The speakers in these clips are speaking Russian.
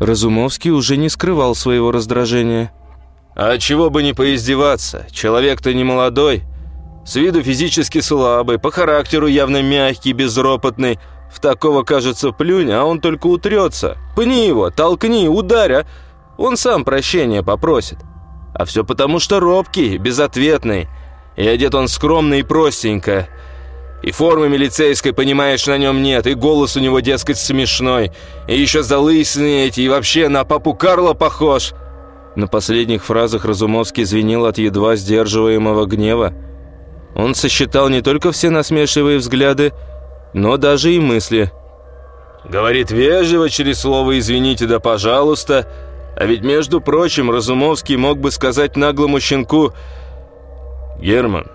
Разумовский уже не скрывал своего раздражения. «А чего бы не поиздеваться? Человек-то не молодой, с виду физически слабый, по характеру явно мягкий, безропотный. В такого, кажется, плюнь, а он только утрется. Пни его, толкни, ударь, а он сам прощения попросит. А все потому, что робкий, безответный. И одет он скромно и простенько. И формы милицейской, понимаешь, на нем нет, и голос у него, дескать, смешной. И еще залысины эти, и вообще на папу Карла похож». На последних фразах Разумовский звенел от едва сдерживаемого гнева. Он сосчитал не только все насмешливые взгляды, но даже и мысли. «Говорит вежливо, через слово «извините» да «пожалуйста», а ведь, между прочим, Разумовский мог бы сказать наглому щенку «Герман,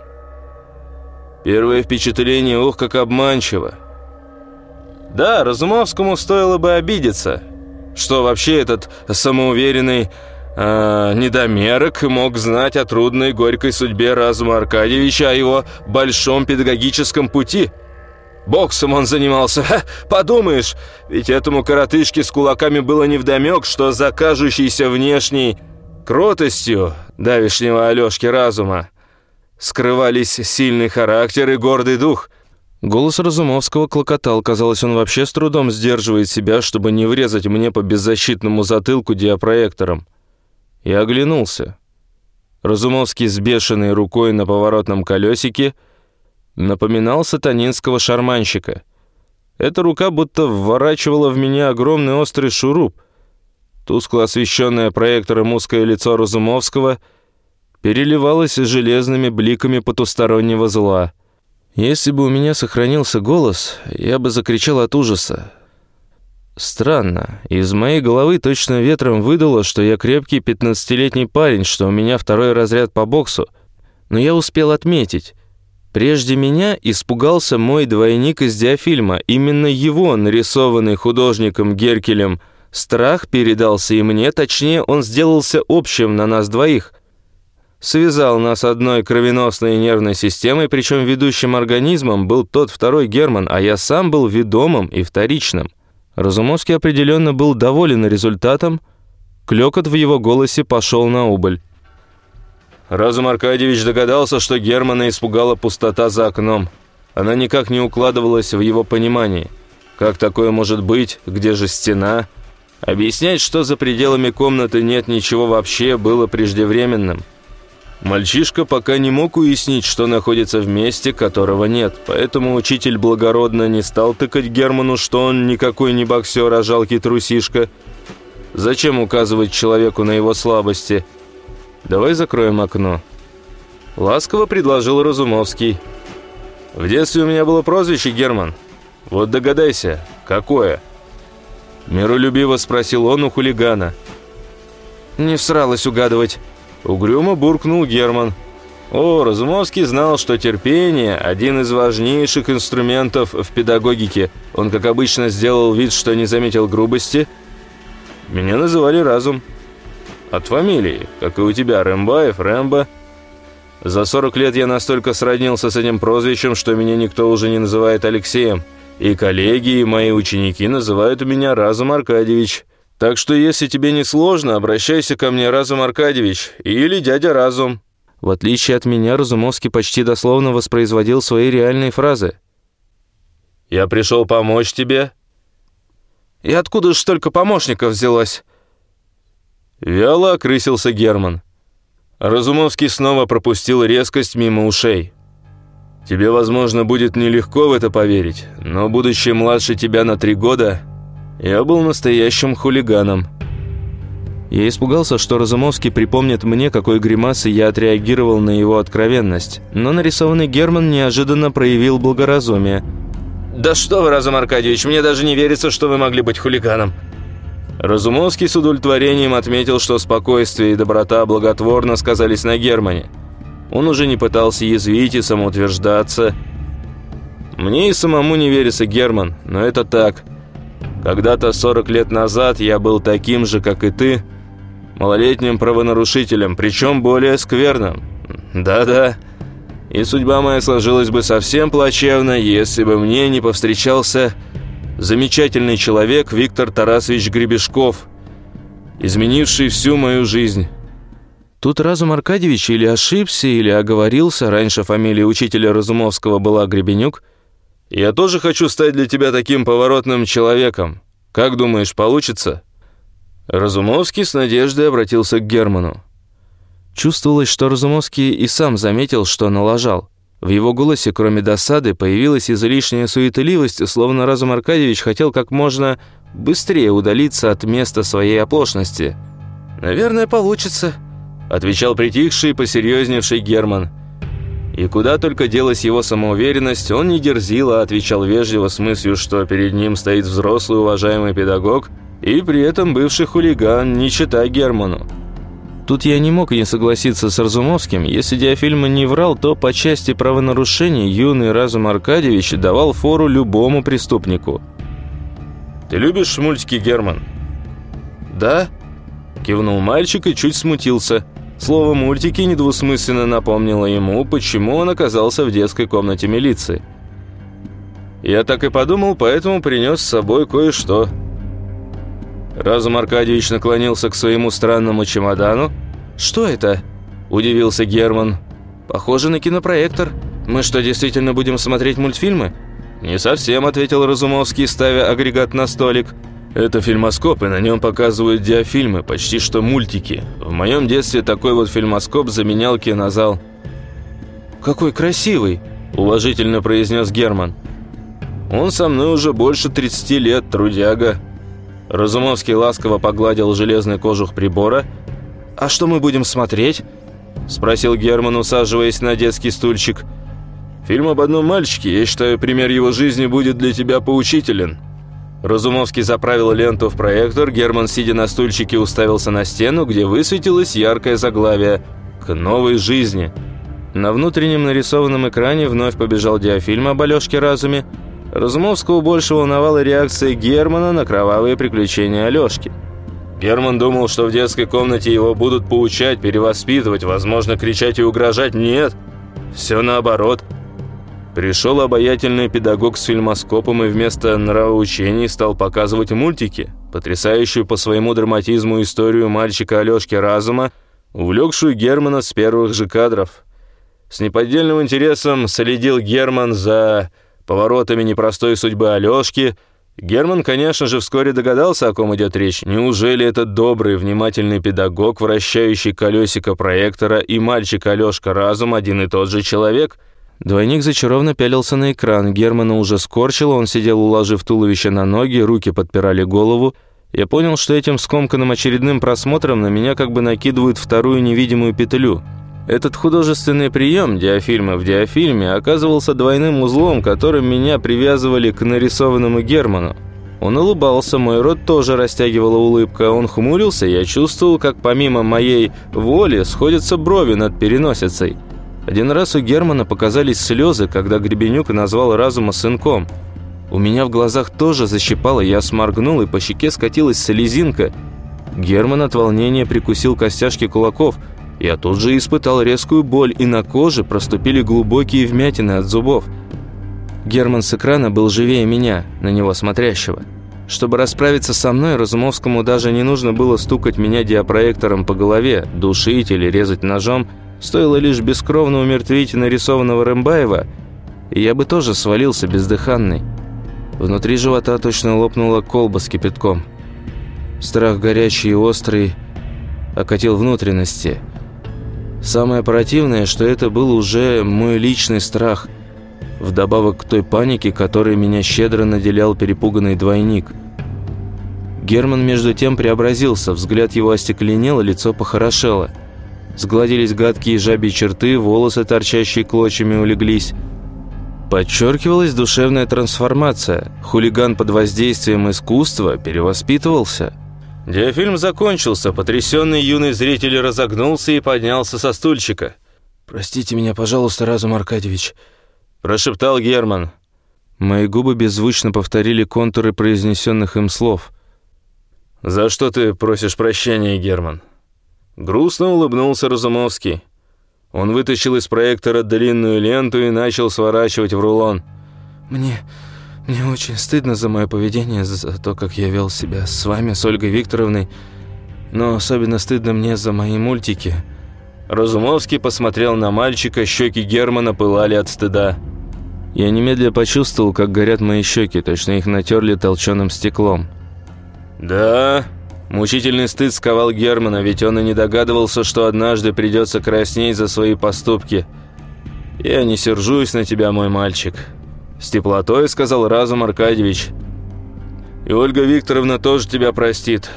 первое впечатление, ох, как обманчиво». Да, Разумовскому стоило бы обидеться, что вообще этот самоуверенный э, недомерок мог знать о трудной горькой судьбе Разума Аркадьевича, о его большом педагогическом пути. Боксом он занимался, Ха, подумаешь, ведь этому коротышке с кулаками было невдомек, что за кажущейся внешней кротостью давишнего Алешки Разума скрывались сильный характер и гордый дух – Голос Разумовского клокотал. Казалось, он вообще с трудом сдерживает себя, чтобы не врезать мне по беззащитному затылку диапроектором. Я оглянулся. Разумовский с бешеной рукой на поворотном колесике напоминал сатанинского шарманщика. Эта рука будто вворачивала в меня огромный острый шуруп. Тускло освещенное проектором узкое лицо Разумовского переливалось железными бликами потустороннего зла. Если бы у меня сохранился голос, я бы закричал от ужаса. Странно. Из моей головы точно ветром выдало, что я крепкий пятнадцатилетний парень, что у меня второй разряд по боксу. Но я успел отметить. Прежде меня испугался мой двойник из диафильма. Именно его, нарисованный художником Геркелем, страх передался и мне, точнее, он сделался общим на нас двоих. Связал нас одной кровеносной нервной системой, причем ведущим организмом был тот второй Герман, а я сам был ведомым и вторичным. Разумовский определенно был доволен результатом. Клёкот в его голосе пошел на убыль. Разум Аркадьевич догадался, что Германа испугала пустота за окном. Она никак не укладывалась в его понимании. Как такое может быть? Где же стена? Объяснять, что за пределами комнаты нет ничего вообще, было преждевременным. Мальчишка пока не мог уяснить, что находится в месте, которого нет, поэтому учитель благородно не стал тыкать Герману, что он никакой не боксер, а жалкий трусишка. Зачем указывать человеку на его слабости? Давай закроем окно. Ласково предложил Разумовский. В детстве у меня было прозвище Герман. Вот догадайся, какое? Миролюбиво спросил он у хулигана. Не всралось угадывать. Угрюмо буркнул Герман. О, Разумовский знал, что терпение – один из важнейших инструментов в педагогике. Он, как обычно, сделал вид, что не заметил грубости. Меня называли Разум. От фамилии, как и у тебя, Рэмбаев, Рэмбо. За 40 лет я настолько сроднился с этим прозвищем, что меня никто уже не называет Алексеем. И коллеги, и мои ученики называют меня Разум Аркадьевич. Так что, если тебе не сложно, обращайся ко мне, Разум Аркадьевич, или дядя Разум». В отличие от меня, Разумовский почти дословно воспроизводил свои реальные фразы. «Я пришел помочь тебе». «И откуда ж столько помощников взялось?» Вяло окрысился Герман. Разумовский снова пропустил резкость мимо ушей. «Тебе, возможно, будет нелегко в это поверить, но, будучи младше тебя на три года, я был настоящим хулиганом. Я испугался, что Разумовский припомнит мне, какой гримасой я отреагировал на его откровенность. Но нарисованный Герман неожиданно проявил благоразумие. «Да что вы, Разум Аркадьевич, мне даже не верится, что вы могли быть хулиганом!» Разумовский с удовлетворением отметил, что спокойствие и доброта благотворно сказались на Германе. Он уже не пытался язвить и самоутверждаться. «Мне и самому не верится, Герман, но это так. Когда-то 40 лет назад я был таким же, как и ты, малолетним правонарушителем, причем более скверным. Да-да. И судьба моя сложилась бы совсем плачевно, если бы мне не повстречался замечательный человек Виктор Тарасович Гребешков, изменивший всю мою жизнь». Тут Разум Аркадьевич или ошибся, или оговорился, раньше фамилия учителя Разумовского была Гребенюк. «Я тоже хочу стать для тебя таким поворотным человеком. Как думаешь, получится?» Разумовский с надеждой обратился к Герману. Чувствовалось, что Разумовский и сам заметил, что налажал. В его голосе, кроме досады, появилась излишняя суетливость, словно Разум Аркадьевич хотел как можно быстрее удалиться от места своей оплошности. «Наверное, получится», отвечал притихший и посерьезневший Герман. И куда только делась его самоуверенность, он не дерзил, а отвечал вежливо с мыслью, что перед ним стоит взрослый уважаемый педагог и при этом бывший хулиган, не читай Герману. Тут я не мог не согласиться с Разумовским. Если диафильма не врал, то по части правонарушений юный Разум Аркадьевич давал фору любому преступнику. «Ты любишь мультики, Герман?» «Да», – кивнул мальчик и чуть смутился – Слово «мультики» недвусмысленно напомнило ему, почему он оказался в детской комнате милиции. Я так и подумал, поэтому принес с собой кое-что. Разум Аркадьевич наклонился к своему странному чемодану. «Что это?» – удивился Герман. «Похоже на кинопроектор. Мы что, действительно будем смотреть мультфильмы?» «Не совсем», – ответил Разумовский, ставя агрегат на столик. Это фильмоскоп, и на нем показывают диафильмы, почти что мультики. В моем детстве такой вот фильмоскоп заменял кинозал. «Какой красивый!» – уважительно произнес Герман. «Он со мной уже больше 30 лет, трудяга». Разумовский ласково погладил железный кожух прибора. «А что мы будем смотреть?» – спросил Герман, усаживаясь на детский стульчик. «Фильм об одном мальчике. Я считаю, пример его жизни будет для тебя поучителен». Разумовский заправил ленту в проектор, Герман, сидя на стульчике, уставился на стену, где высветилось яркое заглавие «К новой жизни». На внутреннем нарисованном экране вновь побежал диафильм об Алёшке Разуме. Разумовского больше волновала реакция Германа на кровавые приключения Алёшки. Герман думал, что в детской комнате его будут поучать, перевоспитывать, возможно, кричать и угрожать. Нет, все наоборот – Пришел обаятельный педагог с фильмоскопом и вместо нравоучений стал показывать мультики, потрясающую по своему драматизму историю мальчика Алешки Разума, увлекшую Германа с первых же кадров. С неподдельным интересом следил Герман за поворотами непростой судьбы Алешки. Герман, конечно же, вскоре догадался, о ком идет речь. Неужели этот добрый, внимательный педагог, вращающий колесико проектора, и мальчик Алешка Разум один и тот же человек – Двойник зачарованно пялился на экран. Германа уже скорчило, он сидел, уложив туловище на ноги, руки подпирали голову. Я понял, что этим скомканным очередным просмотром на меня как бы накидывают вторую невидимую петлю. Этот художественный прием диафильма в диафильме оказывался двойным узлом, которым меня привязывали к нарисованному Герману. Он улыбался, мой рот тоже растягивала улыбка. Он хмурился, я чувствовал, как помимо моей воли сходятся брови над переносицей. Один раз у Германа показались слезы, когда Гребенюк назвал разума сынком. У меня в глазах тоже защипало, я сморгнул, и по щеке скатилась слезинка. Герман от волнения прикусил костяшки кулаков. Я тут же испытал резкую боль, и на коже проступили глубокие вмятины от зубов. Герман с экрана был живее меня, на него смотрящего. Чтобы расправиться со мной, Разумовскому даже не нужно было стукать меня диапроектором по голове, душить или резать ножом – Стоило лишь бескровно умертвить нарисованного Рымбаева, и я бы тоже свалился бездыханный. Внутри живота точно лопнула колба с кипятком. Страх горячий и острый окатил внутренности. Самое противное, что это был уже мой личный страх, вдобавок к той панике, которой меня щедро наделял перепуганный двойник. Герман между тем преобразился, взгляд его остекленел, лицо похорошело – Сгладились гадкие жабьи черты, волосы, торчащие клочьями, улеглись. Подчеркивалась душевная трансформация. Хулиган под воздействием искусства перевоспитывался. Диафильм закончился, потрясенный юный зритель разогнулся и поднялся со стульчика. «Простите меня, пожалуйста, Разум Аркадьевич», – прошептал Герман. Мои губы беззвучно повторили контуры произнесенных им слов. «За что ты просишь прощения, Герман?» Грустно улыбнулся Разумовский. Он вытащил из проектора длинную ленту и начал сворачивать в рулон. «Мне... мне очень стыдно за мое поведение, за то, как я вел себя с вами, с Ольгой Викторовной. Но особенно стыдно мне за мои мультики». Разумовский посмотрел на мальчика, щеки Германа пылали от стыда. Я немедленно почувствовал, как горят мои щеки, точно их натерли толченым стеклом. «Да...» Мучительный стыд сковал Германа, ведь он и не догадывался, что однажды придется краснеть за свои поступки. «Я не сержусь на тебя, мой мальчик», — с теплотой сказал Разум Аркадьевич. «И Ольга Викторовна тоже тебя простит.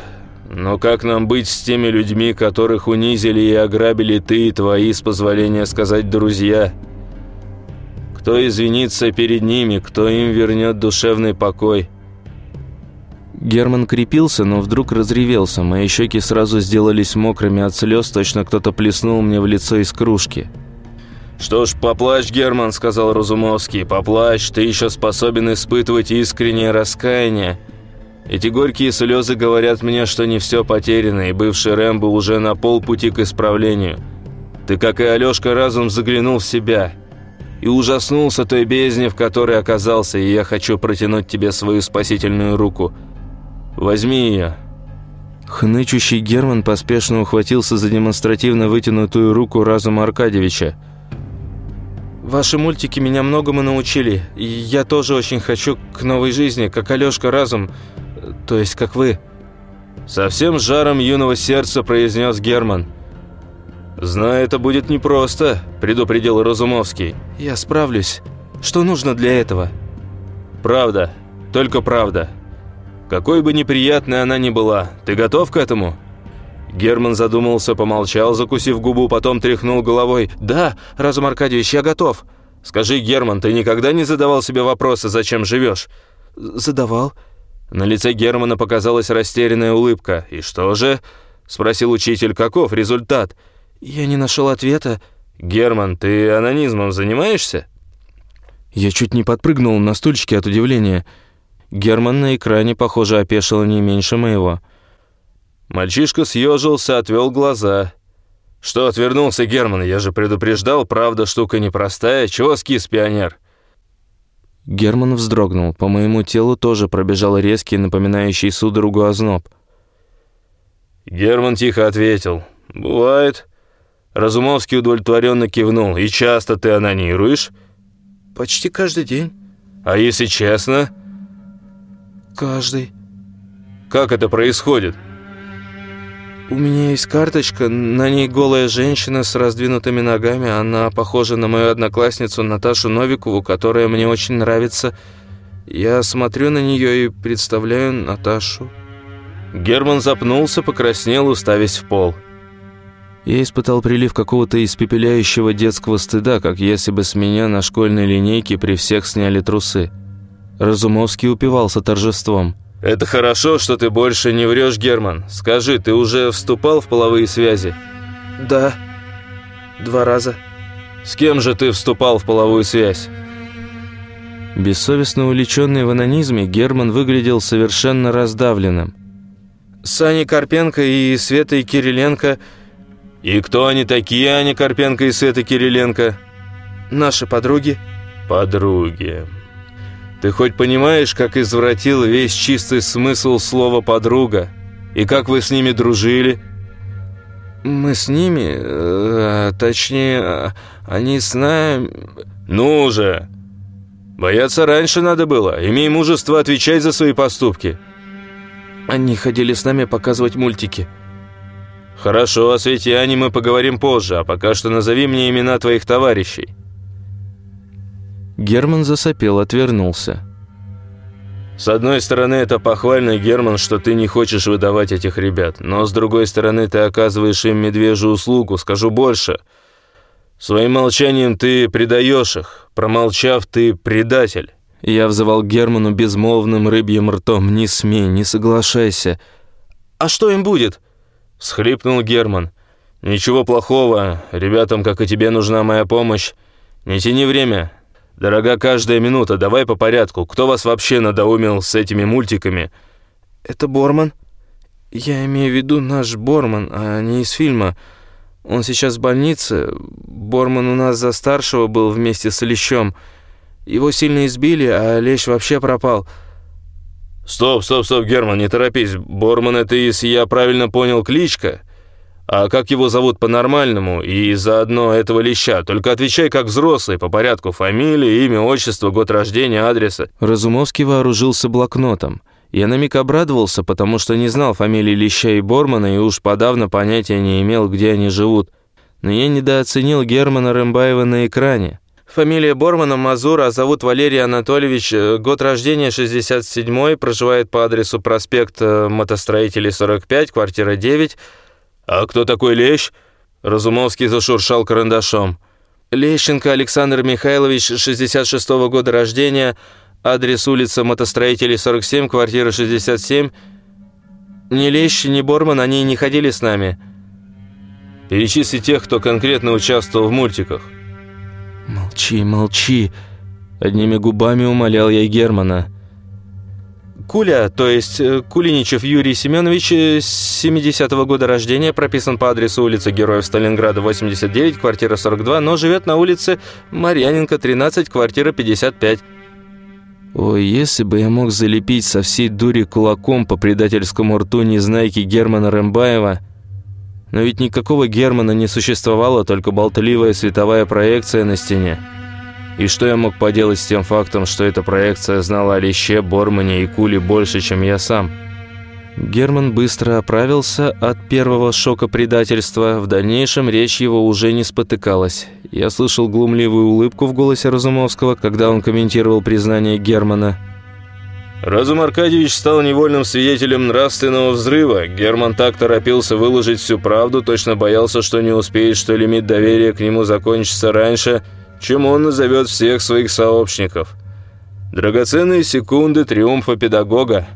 Но как нам быть с теми людьми, которых унизили и ограбили ты и твои, с позволения сказать, друзья? Кто извинится перед ними, кто им вернет душевный покой?» Герман крепился, но вдруг разревелся. Мои щеки сразу сделались мокрыми от слез, точно кто-то плеснул мне в лицо из кружки. «Что ж, поплачь, Герман», — сказал Разумовский, — «поплачь, ты еще способен испытывать искреннее раскаяние. Эти горькие слезы говорят мне, что не все потеряно, и бывший Рэмбо уже на полпути к исправлению. Ты, как и Алешка, разум заглянул в себя» и ужаснулся той бездне, в которой оказался, и я хочу протянуть тебе свою спасительную руку. Возьми ее». Хнычущий Герман поспешно ухватился за демонстративно вытянутую руку разума Аркадьевича. «Ваши мультики меня многому научили, и я тоже очень хочу к новой жизни, как Алёшка Разум, то есть как вы». Со всем жаром юного сердца произнес Герман. «Знаю, это будет непросто», – предупредил Разумовский. «Я справлюсь. Что нужно для этого?» «Правда. Только правда. Какой бы неприятной она ни была, ты готов к этому?» Герман задумался, помолчал, закусив губу, потом тряхнул головой. «Да, Разум Аркадьевич, я готов». «Скажи, Герман, ты никогда не задавал себе вопроса, зачем живешь?» «Задавал». На лице Германа показалась растерянная улыбка. «И что же?» – спросил учитель. «Каков результат?» «Я не нашел ответа». «Герман, ты анонизмом занимаешься?» Я чуть не подпрыгнул на стульчике от удивления. Герман на экране, похоже, опешил не меньше моего. Мальчишка съежился, отвел глаза. «Что отвернулся, Герман? Я же предупреждал, правда, штука непростая. Чего скис, пионер?» Герман вздрогнул. По моему телу тоже пробежал резкий, напоминающий судорогу озноб. Герман тихо ответил. «Бывает». Разумовский удовлетворенно кивнул. «И часто ты анонируешь?» «Почти каждый день». «А если честно?» Каждый. Как это происходит? У меня есть карточка, на ней голая женщина с раздвинутыми ногами. Она похожа на мою одноклассницу Наташу Новикову, которая мне очень нравится. Я смотрю на нее и представляю Наташу. Герман запнулся, покраснел, уставясь в пол. Я испытал прилив какого-то испепеляющего детского стыда, как если бы с меня на школьной линейке при всех сняли трусы. Разумовский упивался торжеством. «Это хорошо, что ты больше не врешь, Герман. Скажи, ты уже вступал в половые связи?» «Да, два раза». «С кем же ты вступал в половую связь?» Бессовестно увлеченный в анонизме, Герман выглядел совершенно раздавленным. «С Аней Карпенко и Светой Кириленко...» «И кто они такие, Аня Карпенко и Света Кириленко?» «Наши подруги». «Подруги...» Ты хоть понимаешь, как извратил весь чистый смысл слова «подруга»? И как вы с ними дружили?» «Мы с ними... Э, точнее, они с нами...» «Ну же! Бояться раньше надо было. Имей мужество отвечать за свои поступки». «Они ходили с нами показывать мультики». «Хорошо, о Свете Ане мы поговорим позже, а пока что назови мне имена твоих товарищей». Герман засопел, отвернулся. «С одной стороны, это похвально, Герман, что ты не хочешь выдавать этих ребят, но с другой стороны, ты оказываешь им медвежью услугу, скажу больше. Своим молчанием ты предаешь их, промолчав, ты предатель». Я взывал Герману безмолвным рыбьим ртом. «Не смей, не соглашайся». «А что им будет?» – схлипнул Герман. «Ничего плохого. Ребятам, как и тебе, нужна моя помощь. Не тяни время. «Дорога каждая минута, давай по порядку. Кто вас вообще надоумил с этими мультиками?» «Это Борман. Я имею в виду наш Борман, а не из фильма. Он сейчас в больнице. Борман у нас за старшего был вместе с Лещом. Его сильно избили, а Лещ вообще пропал. «Стоп, стоп, стоп, Герман, не торопись. Борман — это, если я правильно понял, кличка. А как его зовут по-нормальному и заодно этого леща? Только отвечай как взрослый, по порядку фамилии, имя, отчество, год рождения, адреса». Разумовский вооружился блокнотом. Я на миг обрадовался, потому что не знал фамилии Леща и Бормана и уж подавно понятия не имел, где они живут. Но я недооценил Германа Рымбаева на экране. Фамилия Бормана Мазура, а зовут Валерий Анатольевич, э, год рождения 67 проживает по адресу проспект э, Мотостроителей 45, квартира 9. «А кто такой Лещ?» Разумовский зашуршал карандашом. Лещенко Александр Михайлович, 66 -го года рождения, адрес улица Мотостроителей 47, квартира 67. Ни Лещ, ни Борман, они не ходили с нами. Перечисли тех, кто конкретно участвовал в мультиках. «Молчи, молчи!» Одними губами умолял я Германа. Куля, то есть э, Кулиничев Юрий Семенович, 70-го э, года рождения, прописан по адресу улицы Героев Сталинграда, 89, квартира 42, но живет на улице Марьяненко, 13, квартира 55. Ой, если бы я мог залепить со всей дури кулаком по предательскому рту незнайки Германа Рымбаева... Но ведь никакого Германа не существовало, только болтливая световая проекция на стене. И что я мог поделать с тем фактом, что эта проекция знала о Леще, Бормане и Куле больше, чем я сам? Герман быстро оправился от первого шока предательства. В дальнейшем речь его уже не спотыкалась. Я слышал глумливую улыбку в голосе Разумовского, когда он комментировал признание Германа – Разум Аркадьевич стал невольным свидетелем нравственного взрыва. Герман так торопился выложить всю правду, точно боялся, что не успеет, что лимит доверия к нему закончится раньше, чем он назовет всех своих сообщников. Драгоценные секунды триумфа педагога.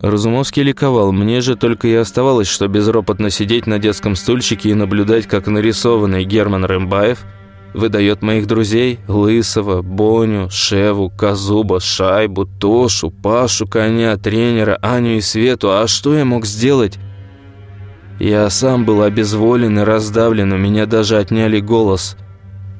Разумовский ликовал. Мне же только и оставалось, что безропотно сидеть на детском стульчике и наблюдать, как нарисованный Герман Рымбаев – Выдает моих друзей Лысого, Боню, Шеву, Казуба, Шайбу, Тошу, Пашу, Коня, тренера, Аню и Свету. А что я мог сделать? Я сам был обезволен и раздавлен, у меня даже отняли голос.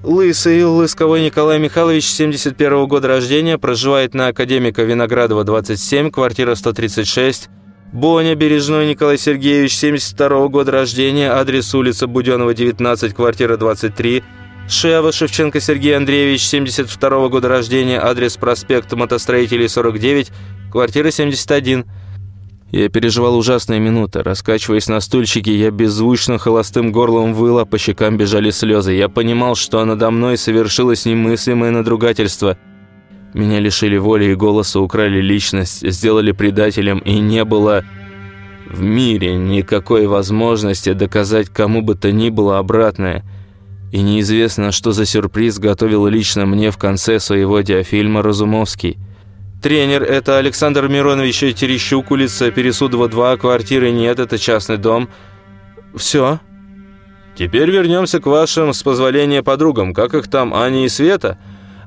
Лысый Лысковой Николай Михайлович, 71 -го года рождения, проживает на Академика Виноградова, 27, квартира 136. Боня Бережной Николай Сергеевич, 72 -го года рождения, адрес улица Буденова, 19, квартира 23. Шева Шевченко Сергей Андреевич, 72 -го года рождения, адрес проспект Мотостроителей, 49, квартира 71. Я переживал ужасные минуты. Раскачиваясь на стульчике, я беззвучно холостым горлом выла, по щекам бежали слезы. Я понимал, что надо мной совершилось немыслимое надругательство. Меня лишили воли и голоса, украли личность, сделали предателем, и не было в мире никакой возможности доказать кому бы то ни было обратное – и неизвестно, что за сюрприз готовил лично мне в конце своего диафильма Разумовский. Тренер – это Александр Миронович Терещук, улица Пересудова, 2, квартиры нет, это частный дом. Все. Теперь вернемся к вашим, с позволения, подругам. Как их там, Аня и Света?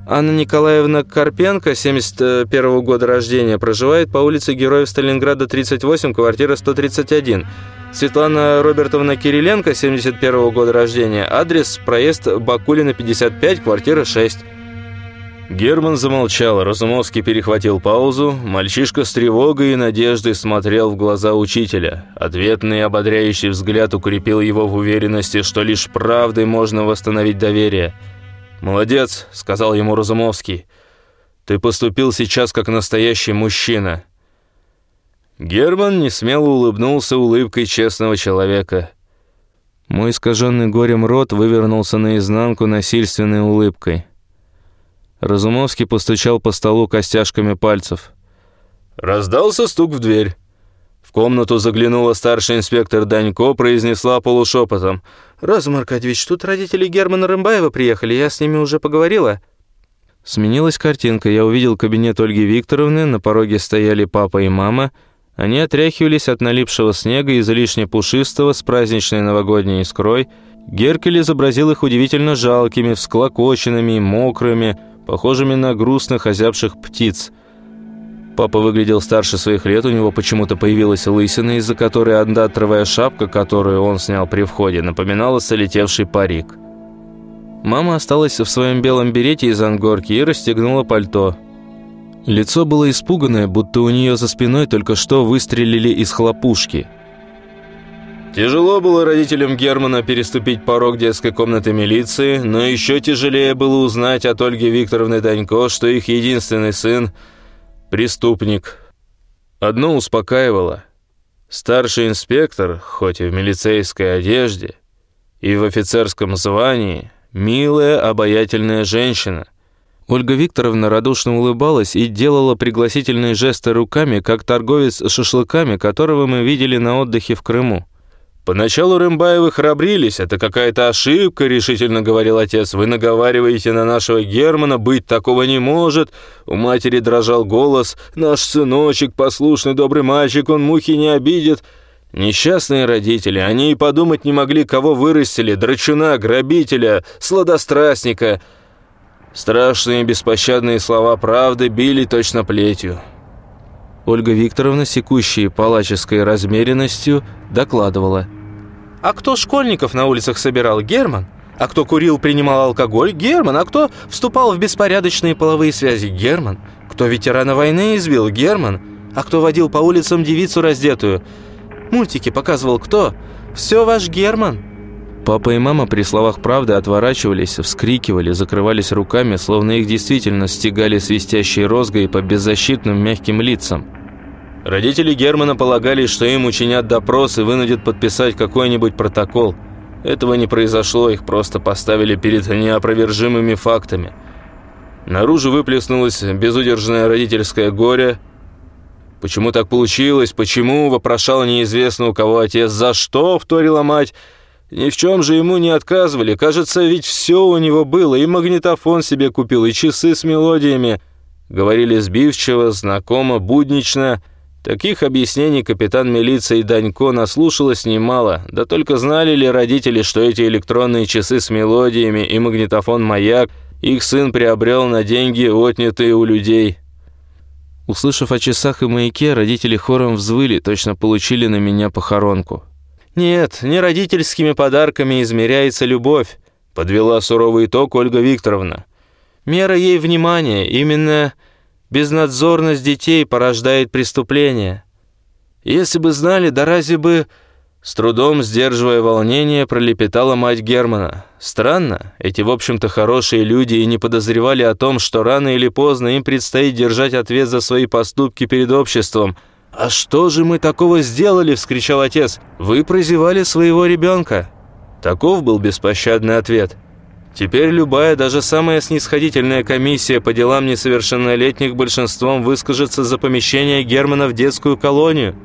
Анна Николаевна Карпенко, 71 -го года рождения, проживает по улице Героев Сталинграда, 38, квартира 131. Светлана Робертовна Кириленко, 71 -го года рождения, адрес проезд Бакулина, 55, квартира 6. Герман замолчал, Разумовский перехватил паузу. Мальчишка с тревогой и надеждой смотрел в глаза учителя. Ответный ободряющий взгляд укрепил его в уверенности, что лишь правдой можно восстановить доверие. «Молодец», — сказал ему Разумовский. «Ты поступил сейчас как настоящий мужчина». Герман несмело улыбнулся улыбкой честного человека. Мой искаженный горем рот вывернулся наизнанку насильственной улыбкой. Разумовский постучал по столу костяшками пальцев. Раздался стук в дверь. В комнату заглянула старший инспектор Данько, произнесла полушепотом. «Разум Аркадьевич, тут родители Германа Рымбаева приехали, я с ними уже поговорила». Сменилась картинка. Я увидел кабинет Ольги Викторовны, на пороге стояли папа и мама – они отряхивались от налипшего снега излишне пушистого с праздничной новогодней искрой. Геркель изобразил их удивительно жалкими, всклокоченными, мокрыми, похожими на грустных озябших птиц. Папа выглядел старше своих лет, у него почему-то появилась лысина, из-за которой андатровая шапка, которую он снял при входе, напоминала солетевший парик. Мама осталась в своем белом берете из ангорки и расстегнула пальто. Лицо было испуганное, будто у нее за спиной только что выстрелили из хлопушки. Тяжело было родителям Германа переступить порог детской комнаты милиции, но еще тяжелее было узнать от Ольги Викторовны Данько, что их единственный сын – преступник. Одно успокаивало. Старший инспектор, хоть и в милицейской одежде, и в офицерском звании, милая, обаятельная женщина. Ольга Викторовна радушно улыбалась и делала пригласительные жесты руками, как торговец с шашлыками, которого мы видели на отдыхе в Крыму. «Поначалу Рымбаевы храбрились, это какая-то ошибка», — решительно говорил отец. «Вы наговариваете на нашего Германа, быть такого не может». У матери дрожал голос. «Наш сыночек, послушный добрый мальчик, он мухи не обидит». Несчастные родители, они и подумать не могли, кого вырастили, драчуна, грабителя, сладострастника. Страшные беспощадные слова правды били точно плетью. Ольга Викторовна, секущая палаческой размеренностью, докладывала. «А кто школьников на улицах собирал? Герман? А кто курил, принимал алкоголь? Герман. А кто вступал в беспорядочные половые связи? Герман. Кто ветерана войны избил? Герман. А кто водил по улицам девицу раздетую? Мультики показывал кто? Все ваш Герман». Папа и мама при словах правды отворачивались, вскрикивали, закрывались руками, словно их действительно стегали свистящей розгой по беззащитным мягким лицам. Родители Германа полагали, что им учинят допрос и вынудят подписать какой-нибудь протокол. Этого не произошло, их просто поставили перед неопровержимыми фактами. Наружу выплеснулось безудержное родительское горе. «Почему так получилось? Почему?» – вопрошал неизвестно у кого отец. «За что?» – вторила мать – ни в чем же ему не отказывали. Кажется, ведь все у него было. И магнитофон себе купил, и часы с мелодиями. Говорили сбивчиво, знакомо, буднично. Таких объяснений капитан милиции Данько наслушалось немало. Да только знали ли родители, что эти электронные часы с мелодиями и магнитофон «Маяк» их сын приобрел на деньги, отнятые у людей. Услышав о часах и маяке, родители хором взвыли, точно получили на меня похоронку. «Нет, не родительскими подарками измеряется любовь», — подвела суровый итог Ольга Викторовна. «Мера ей внимания, именно безнадзорность детей порождает преступление. Если бы знали, да разве бы...» С трудом, сдерживая волнение, пролепетала мать Германа. Странно, эти, в общем-то, хорошие люди и не подозревали о том, что рано или поздно им предстоит держать ответ за свои поступки перед обществом — «А что же мы такого сделали?» – вскричал отец. «Вы прозевали своего ребенка». Таков был беспощадный ответ. Теперь любая, даже самая снисходительная комиссия по делам несовершеннолетних большинством выскажется за помещение Германа в детскую колонию.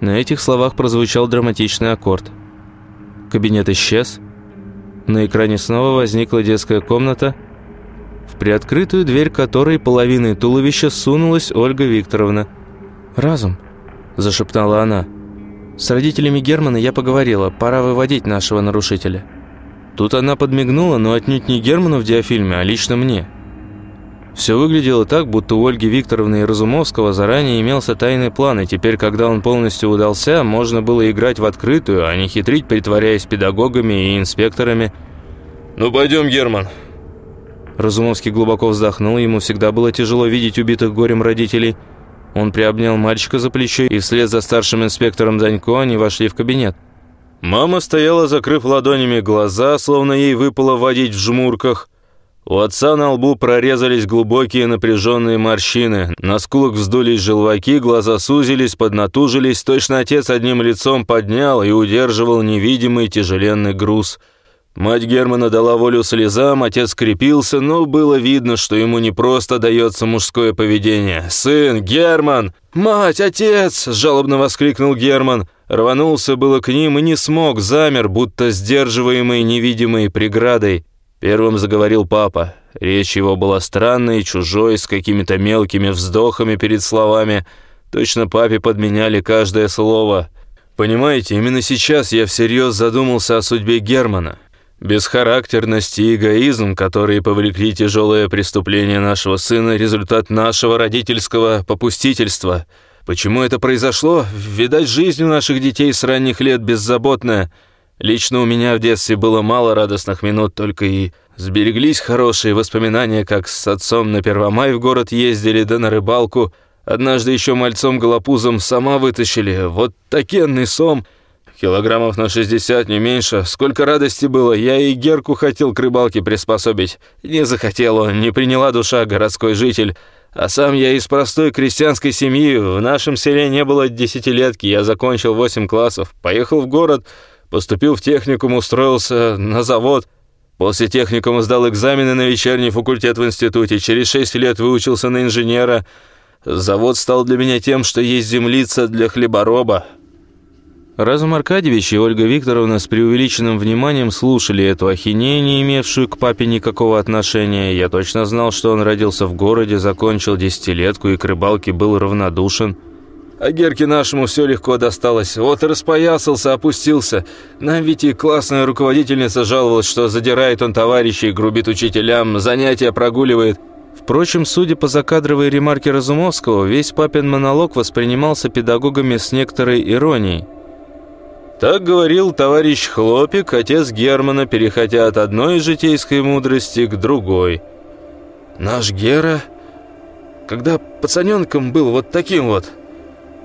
На этих словах прозвучал драматичный аккорд. Кабинет исчез. На экране снова возникла детская комната, в приоткрытую дверь которой половиной туловища сунулась Ольга Викторовна. «Разум», – зашептала она. «С родителями Германа я поговорила, пора выводить нашего нарушителя». Тут она подмигнула, но отнюдь не Герману в диафильме, а лично мне. Все выглядело так, будто у Ольги Викторовны и Разумовского заранее имелся тайный план, и теперь, когда он полностью удался, можно было играть в открытую, а не хитрить, притворяясь педагогами и инспекторами. «Ну, пойдем, Герман». Разумовский глубоко вздохнул, ему всегда было тяжело видеть убитых горем родителей – он приобнял мальчика за плечо, и вслед за старшим инспектором Данько они вошли в кабинет. Мама стояла, закрыв ладонями глаза, словно ей выпало водить в жмурках. У отца на лбу прорезались глубокие напряженные морщины, на скулах вздулись желваки, глаза сузились, поднатужились, точно отец одним лицом поднял и удерживал невидимый тяжеленный груз – Мать Германа дала волю слезам, отец скрепился, но было видно, что ему не просто дается мужское поведение. «Сын, Герман!» «Мать, отец!» – жалобно воскликнул Герман. Рванулся было к ним и не смог, замер, будто сдерживаемый невидимой преградой. Первым заговорил папа. Речь его была странной, чужой, с какими-то мелкими вздохами перед словами. Точно папе подменяли каждое слово. «Понимаете, именно сейчас я всерьез задумался о судьбе Германа. Бесхарактерность и эгоизм, которые повлекли тяжелое преступление нашего сына, результат нашего родительского попустительства. Почему это произошло? Видать, жизнь у наших детей с ранних лет беззаботная. Лично у меня в детстве было мало радостных минут, только и Сбереглись хорошие воспоминания, как с отцом на Первомай в город ездили, да на рыбалку. Однажды еще мальцом-голопузом сама вытащили. Вот такенный сом, килограммов на 60, не меньше. Сколько радости было. Я и Герку хотел к рыбалке приспособить. Не захотел он, не приняла душа городской житель. А сам я из простой крестьянской семьи. В нашем селе не было десятилетки. Я закончил 8 классов. Поехал в город, поступил в техникум, устроился на завод. После техникума сдал экзамены на вечерний факультет в институте. Через шесть лет выучился на инженера. Завод стал для меня тем, что есть землица для хлебороба». Разум Аркадьевич и Ольга Викторовна с преувеличенным вниманием слушали эту ахинею, не имевшую к папе никакого отношения. Я точно знал, что он родился в городе, закончил десятилетку и к рыбалке был равнодушен. А Герке нашему все легко досталось. Вот и распоясался, опустился. Нам ведь и классная руководительница жаловалась, что задирает он товарищей, грубит учителям, занятия прогуливает. Впрочем, судя по закадровой ремарке Разумовского, весь папин монолог воспринимался педагогами с некоторой иронией. Так говорил товарищ Хлопик, отец Германа, переходя от одной житейской мудрости к другой. Наш Гера, когда пацаненком был вот таким вот,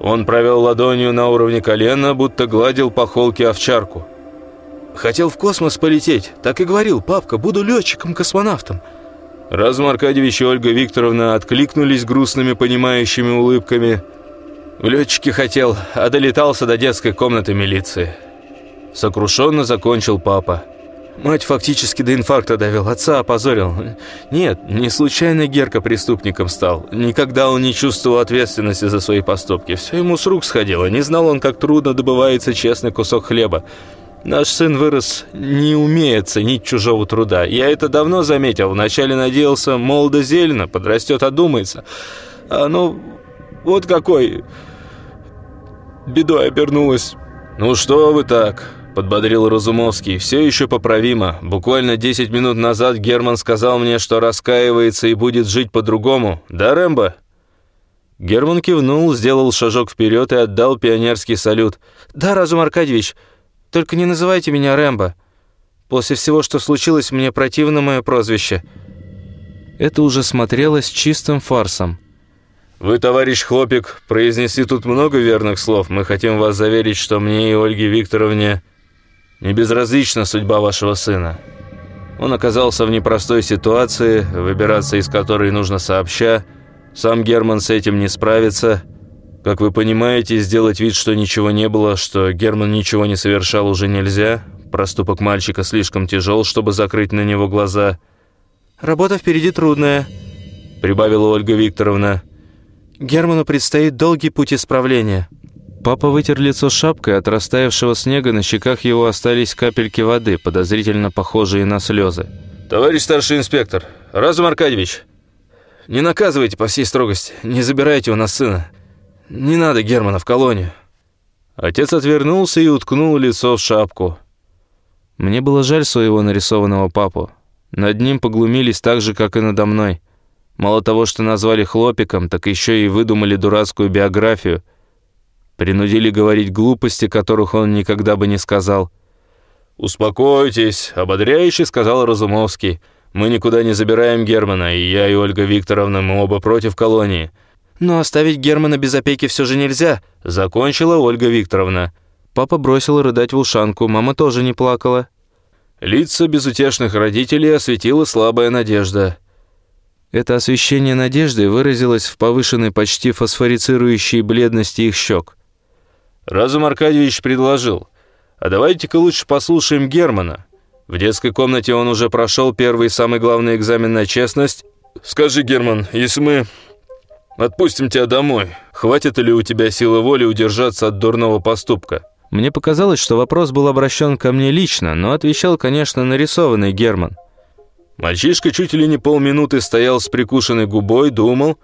он провел ладонью на уровне колена, будто гладил по холке овчарку. Хотел в космос полететь, так и говорил, папка, буду летчиком-космонавтом. Разум Аркадьевич и Ольга Викторовна откликнулись грустными понимающими улыбками. В летчике хотел, а долетался до детской комнаты милиции. Сокрушенно закончил папа. Мать фактически до инфаркта довел, отца опозорил. Нет, не случайно Герка преступником стал. Никогда он не чувствовал ответственности за свои поступки. Все ему с рук сходило. Не знал он, как трудно добывается честный кусок хлеба. Наш сын вырос, не умея ценить чужого труда. Я это давно заметил. Вначале надеялся, молодо зелено, подрастет, одумается. А ну, вот какой бедой обернулось. «Ну что вы так?» подбодрил Разумовский. «Все еще поправимо. Буквально 10 минут назад Герман сказал мне, что раскаивается и будет жить по-другому. Да, Рэмбо?» Герман кивнул, сделал шажок вперед и отдал пионерский салют. «Да, Разум Аркадьевич, только не называйте меня Рэмбо. После всего, что случилось, мне противно мое прозвище». Это уже смотрелось чистым фарсом. «Вы, товарищ Хлопик, произнесли тут много верных слов. Мы хотим вас заверить, что мне и Ольге Викторовне не безразлична судьба вашего сына. Он оказался в непростой ситуации, выбираться из которой нужно сообща. Сам Герман с этим не справится. Как вы понимаете, сделать вид, что ничего не было, что Герман ничего не совершал, уже нельзя. Проступок мальчика слишком тяжел, чтобы закрыть на него глаза. «Работа впереди трудная», — прибавила Ольга Викторовна. «Герману предстоит долгий путь исправления». Папа вытер лицо шапкой, от растаявшего снега на щеках его остались капельки воды, подозрительно похожие на слезы. «Товарищ старший инспектор, Разум Аркадьевич, не наказывайте по всей строгости, не забирайте у нас сына. Не надо Германа в колонию». Отец отвернулся и уткнул лицо в шапку. Мне было жаль своего нарисованного папу. Над ним поглумились так же, как и надо мной. Мало того, что назвали хлопиком, так еще и выдумали дурацкую биографию – Принудили говорить глупости, которых он никогда бы не сказал. «Успокойтесь», — ободряюще сказал Разумовский. «Мы никуда не забираем Германа, и я, и Ольга Викторовна, мы оба против колонии». «Но оставить Германа без опеки все же нельзя», — закончила Ольга Викторовна. Папа бросил рыдать в ушанку, мама тоже не плакала. Лица безутешных родителей осветила слабая надежда. Это освещение надежды выразилось в повышенной почти фосфорицирующей бледности их щек. Разум Аркадьевич предложил, а давайте-ка лучше послушаем Германа. В детской комнате он уже прошел первый самый главный экзамен на честность. Скажи, Герман, если мы отпустим тебя домой, хватит ли у тебя силы воли удержаться от дурного поступка? Мне показалось, что вопрос был обращен ко мне лично, но отвечал, конечно, нарисованный Герман. Мальчишка чуть ли не полминуты стоял с прикушенной губой, думал,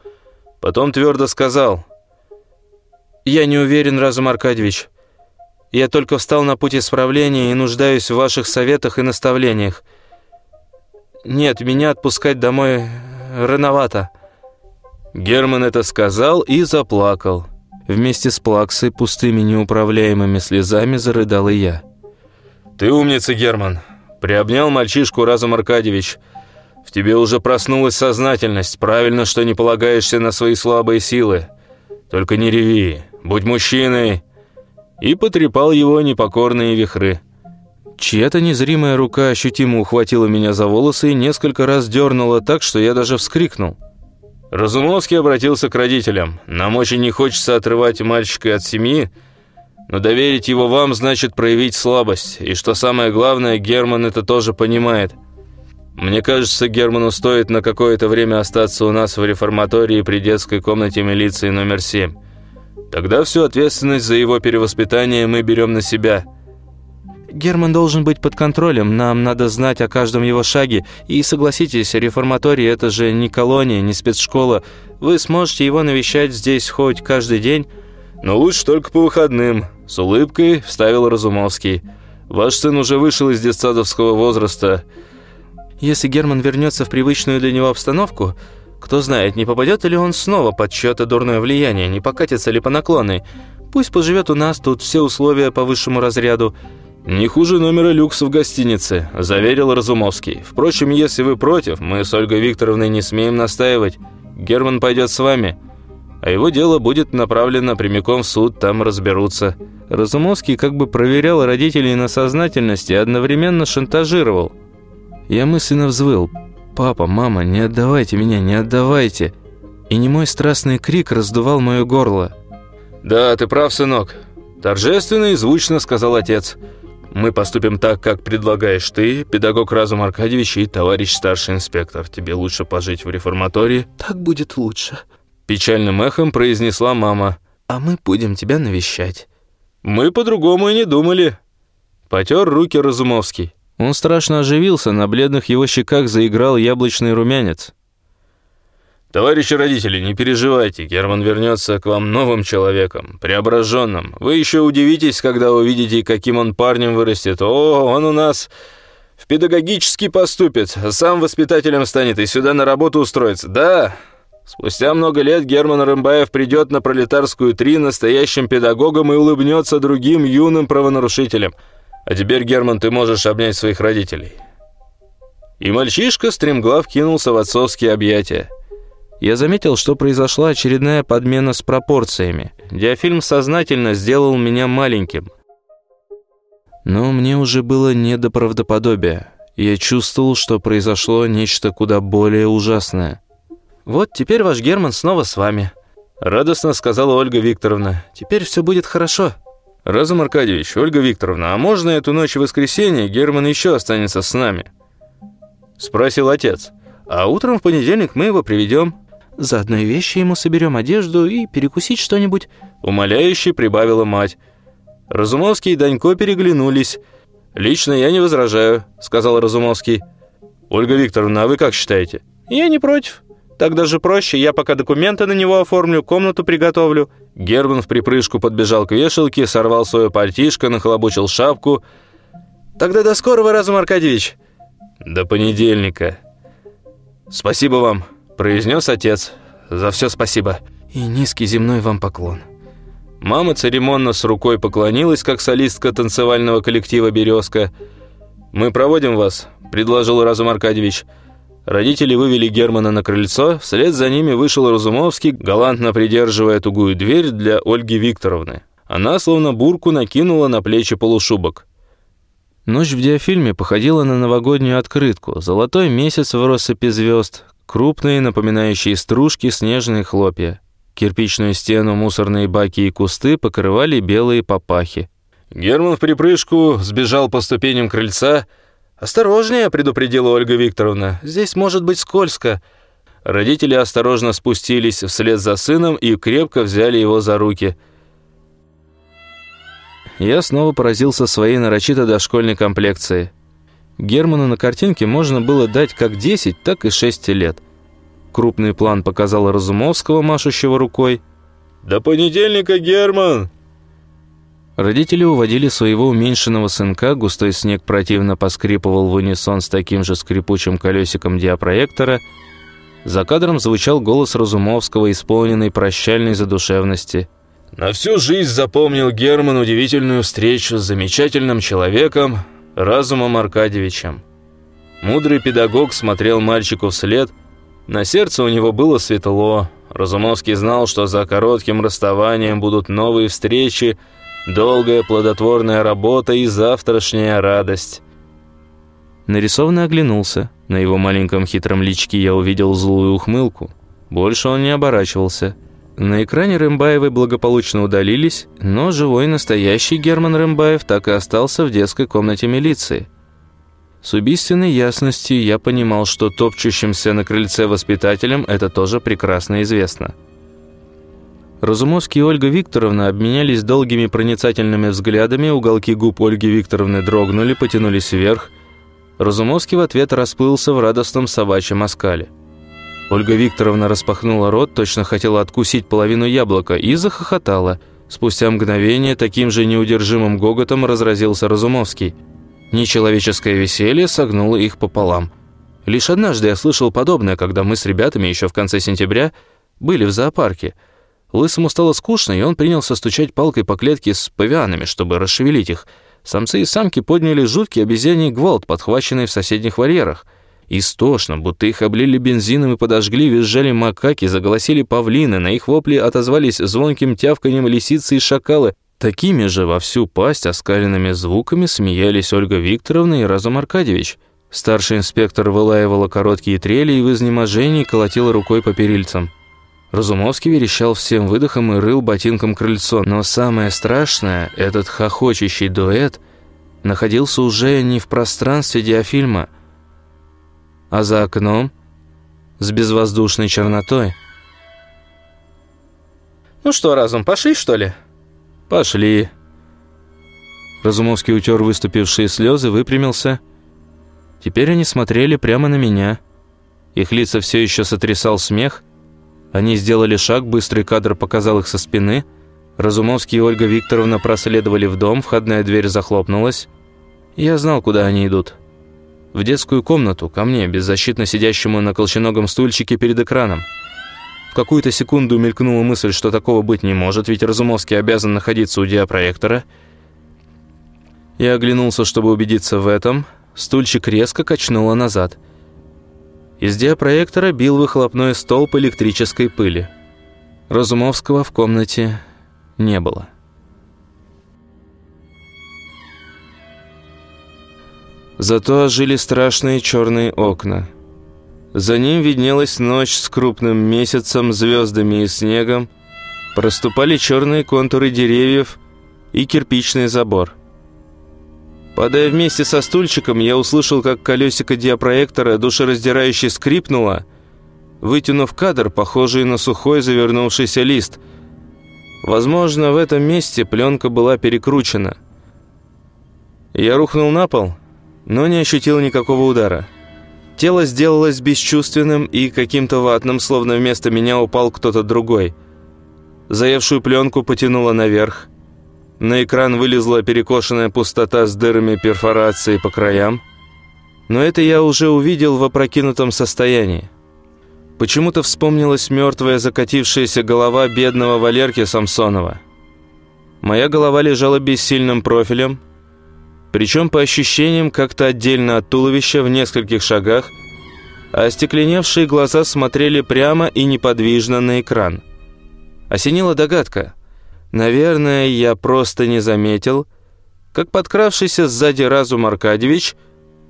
потом твердо сказал – «Я не уверен, Разум Аркадьевич. Я только встал на путь исправления и нуждаюсь в ваших советах и наставлениях. Нет, меня отпускать домой рановато». Герман это сказал и заплакал. Вместе с плаксой, пустыми неуправляемыми слезами зарыдал и я. «Ты умница, Герман. Приобнял мальчишку Разум Аркадьевич. «В тебе уже проснулась сознательность. Правильно, что не полагаешься на свои слабые силы. Только не реви, будь мужчиной». И потрепал его непокорные вихры. Чья-то незримая рука ощутимо ухватила меня за волосы и несколько раз дернула так, что я даже вскрикнул. Разумовский обратился к родителям. «Нам очень не хочется отрывать мальчика от семьи, но доверить его вам значит проявить слабость. И что самое главное, Герман это тоже понимает. Мне кажется, Герману стоит на какое-то время остаться у нас в реформатории при детской комнате милиции номер 7. Тогда всю ответственность за его перевоспитание мы берем на себя». Герман должен быть под контролем, нам надо знать о каждом его шаге. И согласитесь, реформаторий – это же не колония, не спецшкола. Вы сможете его навещать здесь хоть каждый день. Но лучше только по выходным. С улыбкой вставил Разумовский. Ваш сын уже вышел из детсадовского возраста. Если Герман вернется в привычную для него обстановку, кто знает, не попадет ли он снова под чье-то дурное влияние, не покатится ли по наклонной. Пусть поживет у нас, тут все условия по высшему разряду. «Не хуже номера люкс в гостинице», – заверил Разумовский. «Впрочем, если вы против, мы с Ольгой Викторовной не смеем настаивать. Герман пойдет с вами, а его дело будет направлено прямиком в суд, там разберутся». Разумовский как бы проверял родителей на сознательность и одновременно шантажировал. Я мысленно взвыл. «Папа, мама, не отдавайте меня, не отдавайте!» И не мой страстный крик раздувал мое горло. «Да, ты прав, сынок», – торжественно и звучно сказал отец – мы поступим так, как предлагаешь ты, педагог Разум Аркадьевич и товарищ старший инспектор. Тебе лучше пожить в реформатории». «Так будет лучше», – печальным эхом произнесла мама. «А мы будем тебя навещать». «Мы по-другому и не думали». Потер руки Разумовский. Он страшно оживился, на бледных его щеках заиграл яблочный румянец. «Товарищи родители, не переживайте, Герман вернется к вам новым человеком, преображенным. Вы еще удивитесь, когда увидите, каким он парнем вырастет. О, он у нас в педагогический поступит, сам воспитателем станет и сюда на работу устроится. Да, спустя много лет Герман Рымбаев придет на пролетарскую три настоящим педагогом и улыбнется другим юным правонарушителям. А теперь, Герман, ты можешь обнять своих родителей». И мальчишка стремглав кинулся в отцовские объятия. Я заметил, что произошла очередная подмена с пропорциями. Диафильм сознательно сделал меня маленьким. Но мне уже было не до правдоподобия. Я чувствовал, что произошло нечто куда более ужасное. «Вот теперь ваш Герман снова с вами», — радостно сказала Ольга Викторовна. «Теперь все будет хорошо». «Разум Аркадьевич, Ольга Викторовна, а можно эту ночь в воскресенье Герман еще останется с нами?» Спросил отец. «А утром в понедельник мы его приведем». Заодно и вещи ему соберем, одежду и перекусить что-нибудь». Умоляюще прибавила мать. Разумовский и Данько переглянулись. «Лично я не возражаю», — сказал Разумовский. «Ольга Викторовна, а вы как считаете?» «Я не против. Так даже проще. Я пока документы на него оформлю, комнату приготовлю». Герман в припрыжку подбежал к вешалке, сорвал свое пальтишко, нахлобучил шапку. «Тогда до скорого, Разум Аркадьевич». «До понедельника». «Спасибо вам», произнес отец. «За все спасибо». «И низкий земной вам поклон». Мама церемонно с рукой поклонилась, как солистка танцевального коллектива «Березка». «Мы проводим вас», — предложил Разум Аркадьевич. Родители вывели Германа на крыльцо, вслед за ними вышел Разумовский, галантно придерживая тугую дверь для Ольги Викторовны. Она словно бурку накинула на плечи полушубок. Ночь в диафильме походила на новогоднюю открытку. Золотой месяц в россыпи звезд, Крупные, напоминающие стружки, снежные хлопья. Кирпичную стену, мусорные баки и кусты покрывали белые папахи. Герман в припрыжку сбежал по ступеням крыльца. «Осторожнее», — предупредила Ольга Викторовна, — «здесь может быть скользко». Родители осторожно спустились вслед за сыном и крепко взяли его за руки. Я снова поразился своей нарочито дошкольной комплекцией. Герману на картинке можно было дать как 10, так и 6 лет. Крупный план показал Разумовского, машущего рукой. «До понедельника, Герман!» Родители уводили своего уменьшенного сынка, густой снег противно поскрипывал в унисон с таким же скрипучим колесиком диапроектора. За кадром звучал голос Разумовского, исполненный прощальной задушевности. «На всю жизнь запомнил Герман удивительную встречу с замечательным человеком, Разумом Аркадьевичем. Мудрый педагог смотрел мальчику вслед. На сердце у него было светло. Разумовский знал, что за коротким расставанием будут новые встречи, долгая плодотворная работа и завтрашняя радость. Нарисованно оглянулся. На его маленьком хитром личке я увидел злую ухмылку. Больше он не оборачивался. На экране Рымбаевы благополучно удалились, но живой настоящий Герман Рымбаев так и остался в детской комнате милиции. С убийственной ясностью я понимал, что топчущимся на крыльце воспитателям это тоже прекрасно известно. Разумовский и Ольга Викторовна обменялись долгими проницательными взглядами, уголки губ Ольги Викторовны дрогнули, потянулись вверх. Разумовский в ответ расплылся в радостном собачьем оскале. Ольга Викторовна распахнула рот, точно хотела откусить половину яблока, и захохотала. Спустя мгновение таким же неудержимым гоготом разразился Разумовский. Нечеловеческое веселье согнуло их пополам. Лишь однажды я слышал подобное, когда мы с ребятами еще в конце сентября были в зоопарке. Лысому стало скучно, и он принялся стучать палкой по клетке с павианами, чтобы расшевелить их. Самцы и самки подняли жуткий обезьяний гвалт, подхваченный в соседних вольерах. Истошно, будто их облили бензином и подожгли, визжали макаки, заголосили павлины, на их вопли отозвались звонким тявканьем лисицы и шакалы. Такими же во всю пасть оскаленными звуками смеялись Ольга Викторовна и Разум Аркадьевич. Старший инспектор вылаивала короткие трели и в изнеможении колотила рукой по перильцам. Разумовский верещал всем выдохом и рыл ботинком крыльцо, но самое страшное, этот хохочущий дуэт находился уже не в пространстве диафильма, а за окном с безвоздушной чернотой. «Ну что, разум, пошли, что ли?» «Пошли». Разумовский утер выступившие слезы, выпрямился. Теперь они смотрели прямо на меня. Их лица все еще сотрясал смех. Они сделали шаг, быстрый кадр показал их со спины. Разумовский и Ольга Викторовна проследовали в дом, входная дверь захлопнулась. Я знал, куда они идут в детскую комнату, ко мне, беззащитно сидящему на колченогом стульчике перед экраном. В какую-то секунду мелькнула мысль, что такого быть не может, ведь Разумовский обязан находиться у диапроектора. Я оглянулся, чтобы убедиться в этом. Стульчик резко качнуло назад. Из диапроектора бил выхлопной столб электрической пыли. Разумовского в комнате не было. Зато ожили страшные черные окна. За ним виднелась ночь с крупным месяцем, звездами и снегом. Проступали черные контуры деревьев и кирпичный забор. Падая вместе со стульчиком, я услышал, как колесико диапроектора душераздирающе скрипнуло, вытянув кадр, похожий на сухой завернувшийся лист. Возможно, в этом месте пленка была перекручена. Я рухнул на пол — но не ощутил никакого удара. Тело сделалось бесчувственным и каким-то ватным, словно вместо меня упал кто-то другой. Заевшую пленку потянуло наверх. На экран вылезла перекошенная пустота с дырами перфорации по краям. Но это я уже увидел в опрокинутом состоянии. Почему-то вспомнилась мертвая закатившаяся голова бедного Валерки Самсонова. Моя голова лежала бессильным профилем, причем по ощущениям как-то отдельно от туловища в нескольких шагах, а остекленевшие глаза смотрели прямо и неподвижно на экран. Осенила догадка. Наверное, я просто не заметил, как подкравшийся сзади разум Аркадьевич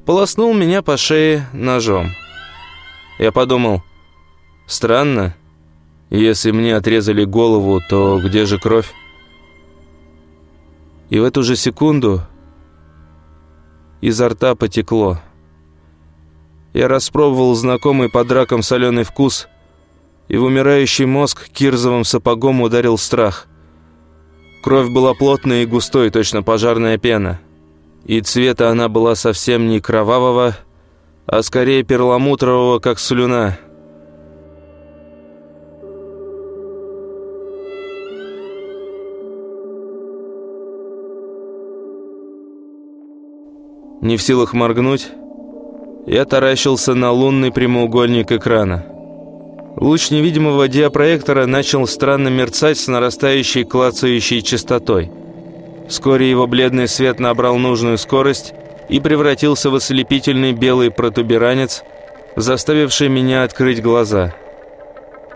полоснул меня по шее ножом. Я подумал, странно, если мне отрезали голову, то где же кровь? И в эту же секунду изо рта потекло. Я распробовал знакомый по дракам соленый вкус, и в умирающий мозг кирзовым сапогом ударил страх. Кровь была плотной и густой, точно пожарная пена. И цвета она была совсем не кровавого, а скорее перламутрового, как слюна. Не в силах моргнуть, я таращился на лунный прямоугольник экрана. Луч невидимого диапроектора начал странно мерцать с нарастающей клацающей частотой. Вскоре его бледный свет набрал нужную скорость и превратился в ослепительный белый протуберанец, заставивший меня открыть глаза.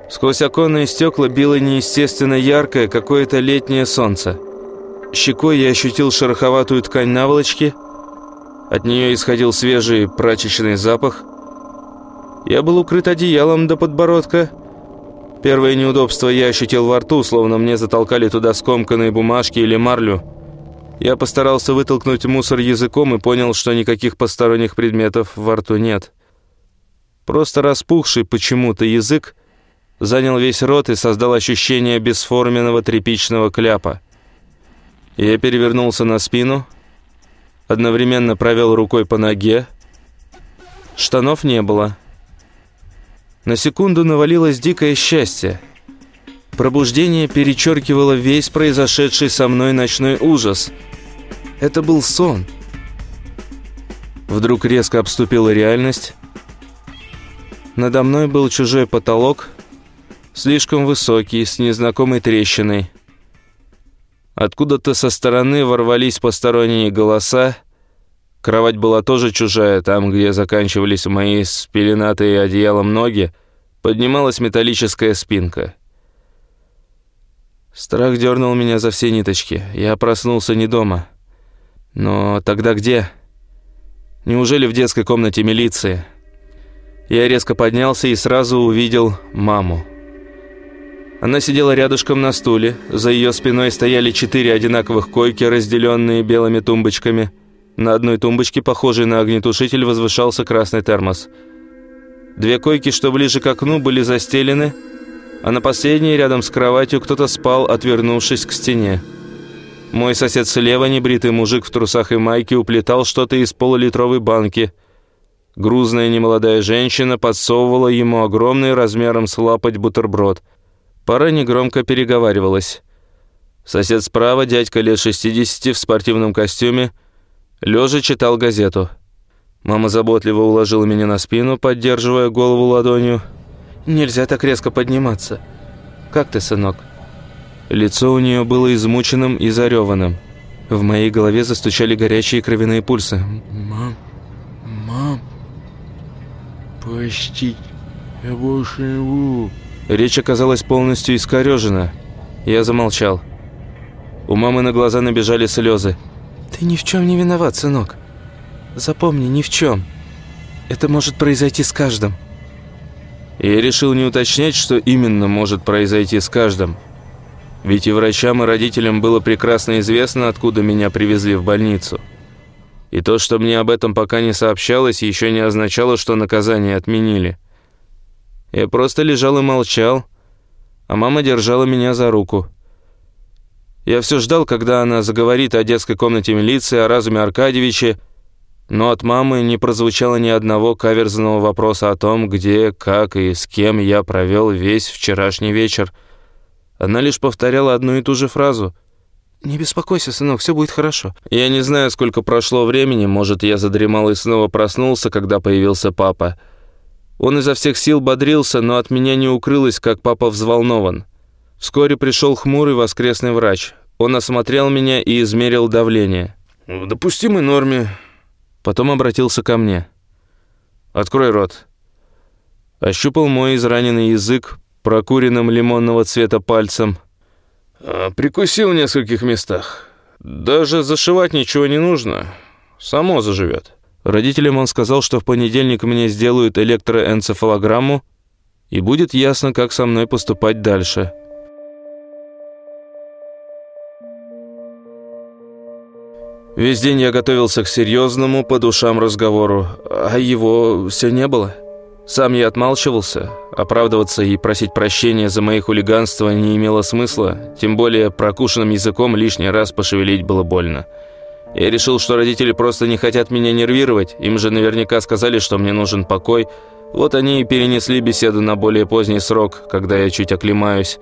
Сквозь оконные стекла било неестественно яркое какое-то летнее солнце. Щекой я ощутил шероховатую ткань наволочки, от нее исходил свежий прачечный запах. Я был укрыт одеялом до подбородка. Первое неудобство я ощутил во рту, словно мне затолкали туда скомканные бумажки или марлю. Я постарался вытолкнуть мусор языком и понял, что никаких посторонних предметов во рту нет. Просто распухший почему-то язык занял весь рот и создал ощущение бесформенного тряпичного кляпа. Я перевернулся на спину, одновременно провел рукой по ноге. Штанов не было. На секунду навалилось дикое счастье. Пробуждение перечеркивало весь произошедший со мной ночной ужас — это был сон. Вдруг резко обступила реальность. Надо мной был чужой потолок, слишком высокий, с незнакомой трещиной. Откуда-то со стороны ворвались посторонние голоса. Кровать была тоже чужая, там, где заканчивались мои спеленатые одеялом ноги, поднималась металлическая спинка. Страх дернул меня за все ниточки. Я проснулся не дома. Но тогда где? Неужели в детской комнате милиции? Я резко поднялся и сразу увидел маму. Она сидела рядышком на стуле. За ее спиной стояли четыре одинаковых койки, разделенные белыми тумбочками. На одной тумбочке, похожей на огнетушитель, возвышался красный термос. Две койки, что ближе к окну, были застелены, а на последней, рядом с кроватью, кто-то спал, отвернувшись к стене. Мой сосед слева, небритый мужик в трусах и майке, уплетал что-то из полулитровой банки. Грузная немолодая женщина подсовывала ему огромный размером с лапоть бутерброд. Пара негромко переговаривалась. Сосед справа, дядька лет 60 в спортивном костюме, лежа читал газету. Мама заботливо уложила меня на спину, поддерживая голову ладонью. «Нельзя так резко подниматься. Как ты, сынок?» Лицо у нее было измученным и зареванным. В моей голове застучали горячие кровяные пульсы. «Мам, мам, прости, я больше не буду». Речь оказалась полностью искорежена. Я замолчал. У мамы на глаза набежали слезы. «Ты ни в чем не виноват, сынок. Запомни, ни в чем. Это может произойти с каждым». Я решил не уточнять, что именно может произойти с каждым. Ведь и врачам, и родителям было прекрасно известно, откуда меня привезли в больницу. И то, что мне об этом пока не сообщалось, еще не означало, что наказание отменили. Я просто лежал и молчал, а мама держала меня за руку. Я все ждал, когда она заговорит о детской комнате милиции, о Разуме Аркадьевиче, но от мамы не прозвучало ни одного каверзного вопроса о том, где, как и с кем я провел весь вчерашний вечер – она лишь повторяла одну и ту же фразу. «Не беспокойся, сынок, все будет хорошо». Я не знаю, сколько прошло времени, может, я задремал и снова проснулся, когда появился папа. Он изо всех сил бодрился, но от меня не укрылось, как папа взволнован. Вскоре пришел хмурый воскресный врач. Он осмотрел меня и измерил давление. «В допустимой норме». Потом обратился ко мне. «Открой рот». Ощупал мой израненный язык, прокуренным лимонного цвета пальцем. А, «Прикусил в нескольких местах. Даже зашивать ничего не нужно. Само заживет». Родителям он сказал, что в понедельник мне сделают электроэнцефалограмму, и будет ясно, как со мной поступать дальше. Весь день я готовился к серьезному по душам разговору, а его все не было. Сам я отмалчивался, оправдываться и просить прощения за мои хулиганства не имело смысла, тем более прокушенным языком лишний раз пошевелить было больно. Я решил, что родители просто не хотят меня нервировать, им же наверняка сказали, что мне нужен покой, вот они и перенесли беседу на более поздний срок, когда я чуть оклемаюсь.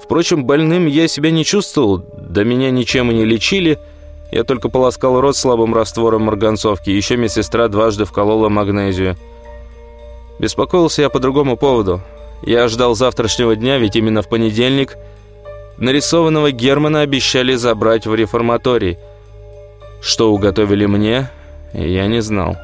Впрочем, больным я себя не чувствовал, да меня ничем и не лечили, я только полоскал рот слабым раствором марганцовки, еще медсестра дважды вколола магнезию. Беспокоился я по другому поводу. Я ждал завтрашнего дня, ведь именно в понедельник нарисованного Германа обещали забрать в реформаторий. Что уготовили мне, я не знал.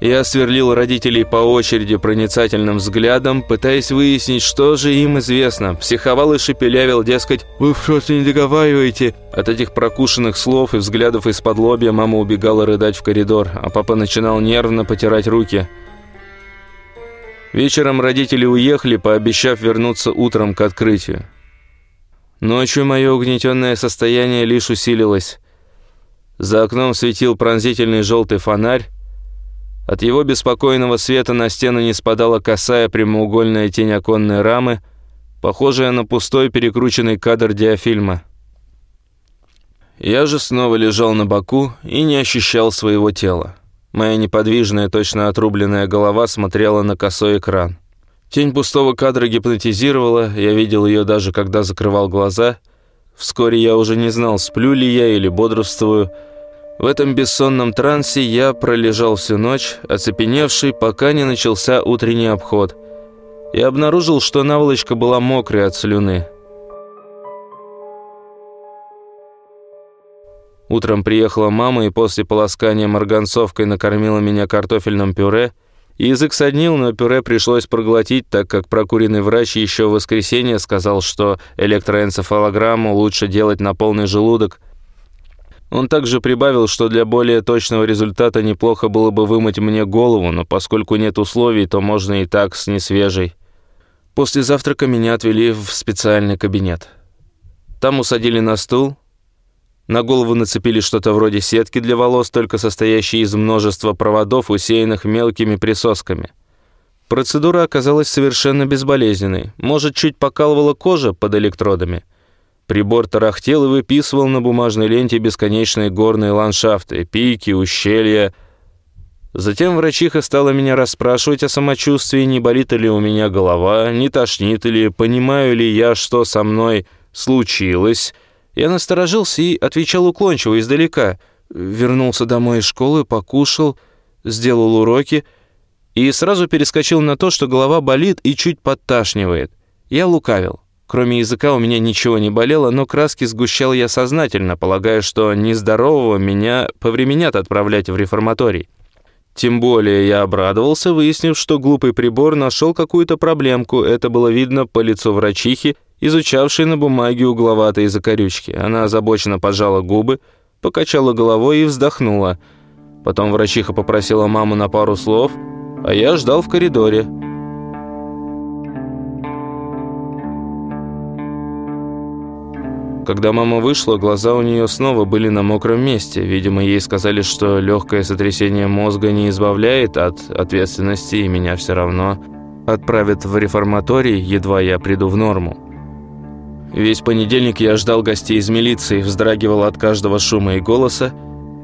Я сверлил родителей по очереди проницательным взглядом, пытаясь выяснить, что же им известно. Психовал и шепелявил, дескать, «Вы просто не договариваете». От этих прокушенных слов и взглядов из-под лобья мама убегала рыдать в коридор, а папа начинал нервно потирать руки. Вечером родители уехали, пообещав вернуться утром к открытию. Ночью мое угнетенное состояние лишь усилилось. За окном светил пронзительный желтый фонарь, от его беспокойного света на стену не спадала косая прямоугольная тень оконной рамы, похожая на пустой перекрученный кадр диафильма. Я же снова лежал на боку и не ощущал своего тела. Моя неподвижная, точно отрубленная голова смотрела на косой экран. Тень пустого кадра гипнотизировала, я видел ее даже когда закрывал глаза. Вскоре я уже не знал, сплю ли я или бодрствую, в этом бессонном трансе я пролежал всю ночь, оцепеневший, пока не начался утренний обход, и обнаружил, что наволочка была мокрой от слюны. Утром приехала мама и после полоскания марганцовкой накормила меня картофельным пюре. Язык соднил, но пюре пришлось проглотить, так как прокуренный врач еще в воскресенье сказал, что электроэнцефалограмму лучше делать на полный желудок, он также прибавил, что для более точного результата неплохо было бы вымыть мне голову, но поскольку нет условий, то можно и так с несвежей. После завтрака меня отвели в специальный кабинет. Там усадили на стул, на голову нацепили что-то вроде сетки для волос, только состоящей из множества проводов, усеянных мелкими присосками. Процедура оказалась совершенно безболезненной. Может, чуть покалывала кожа под электродами – Прибор тарахтел и выписывал на бумажной ленте бесконечные горные ландшафты, пики, ущелья. Затем врачиха стала меня расспрашивать о самочувствии, не болит ли у меня голова, не тошнит ли, понимаю ли я, что со мной случилось. Я насторожился и отвечал уклончиво, издалека. Вернулся домой из школы, покушал, сделал уроки и сразу перескочил на то, что голова болит и чуть подташнивает. Я лукавил. Кроме языка у меня ничего не болело, но краски сгущал я сознательно, полагая, что нездорового меня повременят отправлять в реформаторий. Тем более я обрадовался, выяснив, что глупый прибор нашел какую-то проблемку. Это было видно по лицу врачихи, изучавшей на бумаге угловатые закорючки. Она озабоченно пожала губы, покачала головой и вздохнула. Потом врачиха попросила маму на пару слов, а я ждал в коридоре. Когда мама вышла, глаза у нее снова были на мокром месте. Видимо, ей сказали, что легкое сотрясение мозга не избавляет от ответственности, и меня все равно отправят в реформаторий, едва я приду в норму. Весь понедельник я ждал гостей из милиции, вздрагивал от каждого шума и голоса.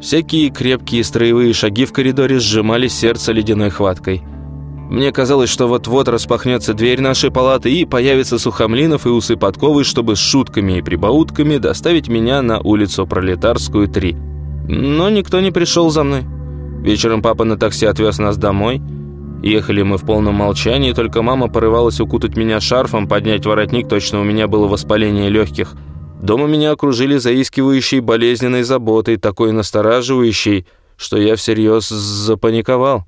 Всякие крепкие строевые шаги в коридоре сжимали сердце ледяной хваткой – мне казалось, что вот-вот распахнется дверь нашей палаты и появится Сухомлинов и Усы Подковы, чтобы с шутками и прибаутками доставить меня на улицу Пролетарскую, 3. Но никто не пришел за мной. Вечером папа на такси отвез нас домой. Ехали мы в полном молчании, только мама порывалась укутать меня шарфом, поднять воротник, точно у меня было воспаление легких. Дома меня окружили заискивающей болезненной заботой, такой настораживающей, что я всерьез запаниковал.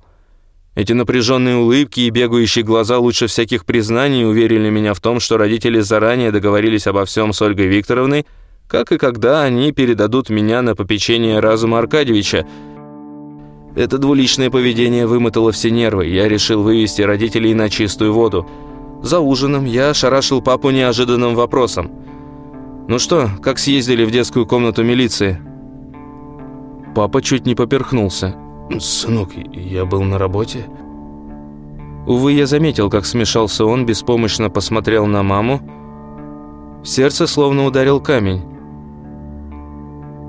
Эти напряженные улыбки и бегающие глаза лучше всяких признаний уверили меня в том, что родители заранее договорились обо всем с Ольгой Викторовной, как и когда они передадут меня на попечение Разума Аркадьевича. Это двуличное поведение вымотало все нервы. Я решил вывести родителей на чистую воду. За ужином я шарашил папу неожиданным вопросом. «Ну что, как съездили в детскую комнату милиции?» Папа чуть не поперхнулся. «Сынок, я был на работе». Увы, я заметил, как смешался он, беспомощно посмотрел на маму. сердце словно ударил камень.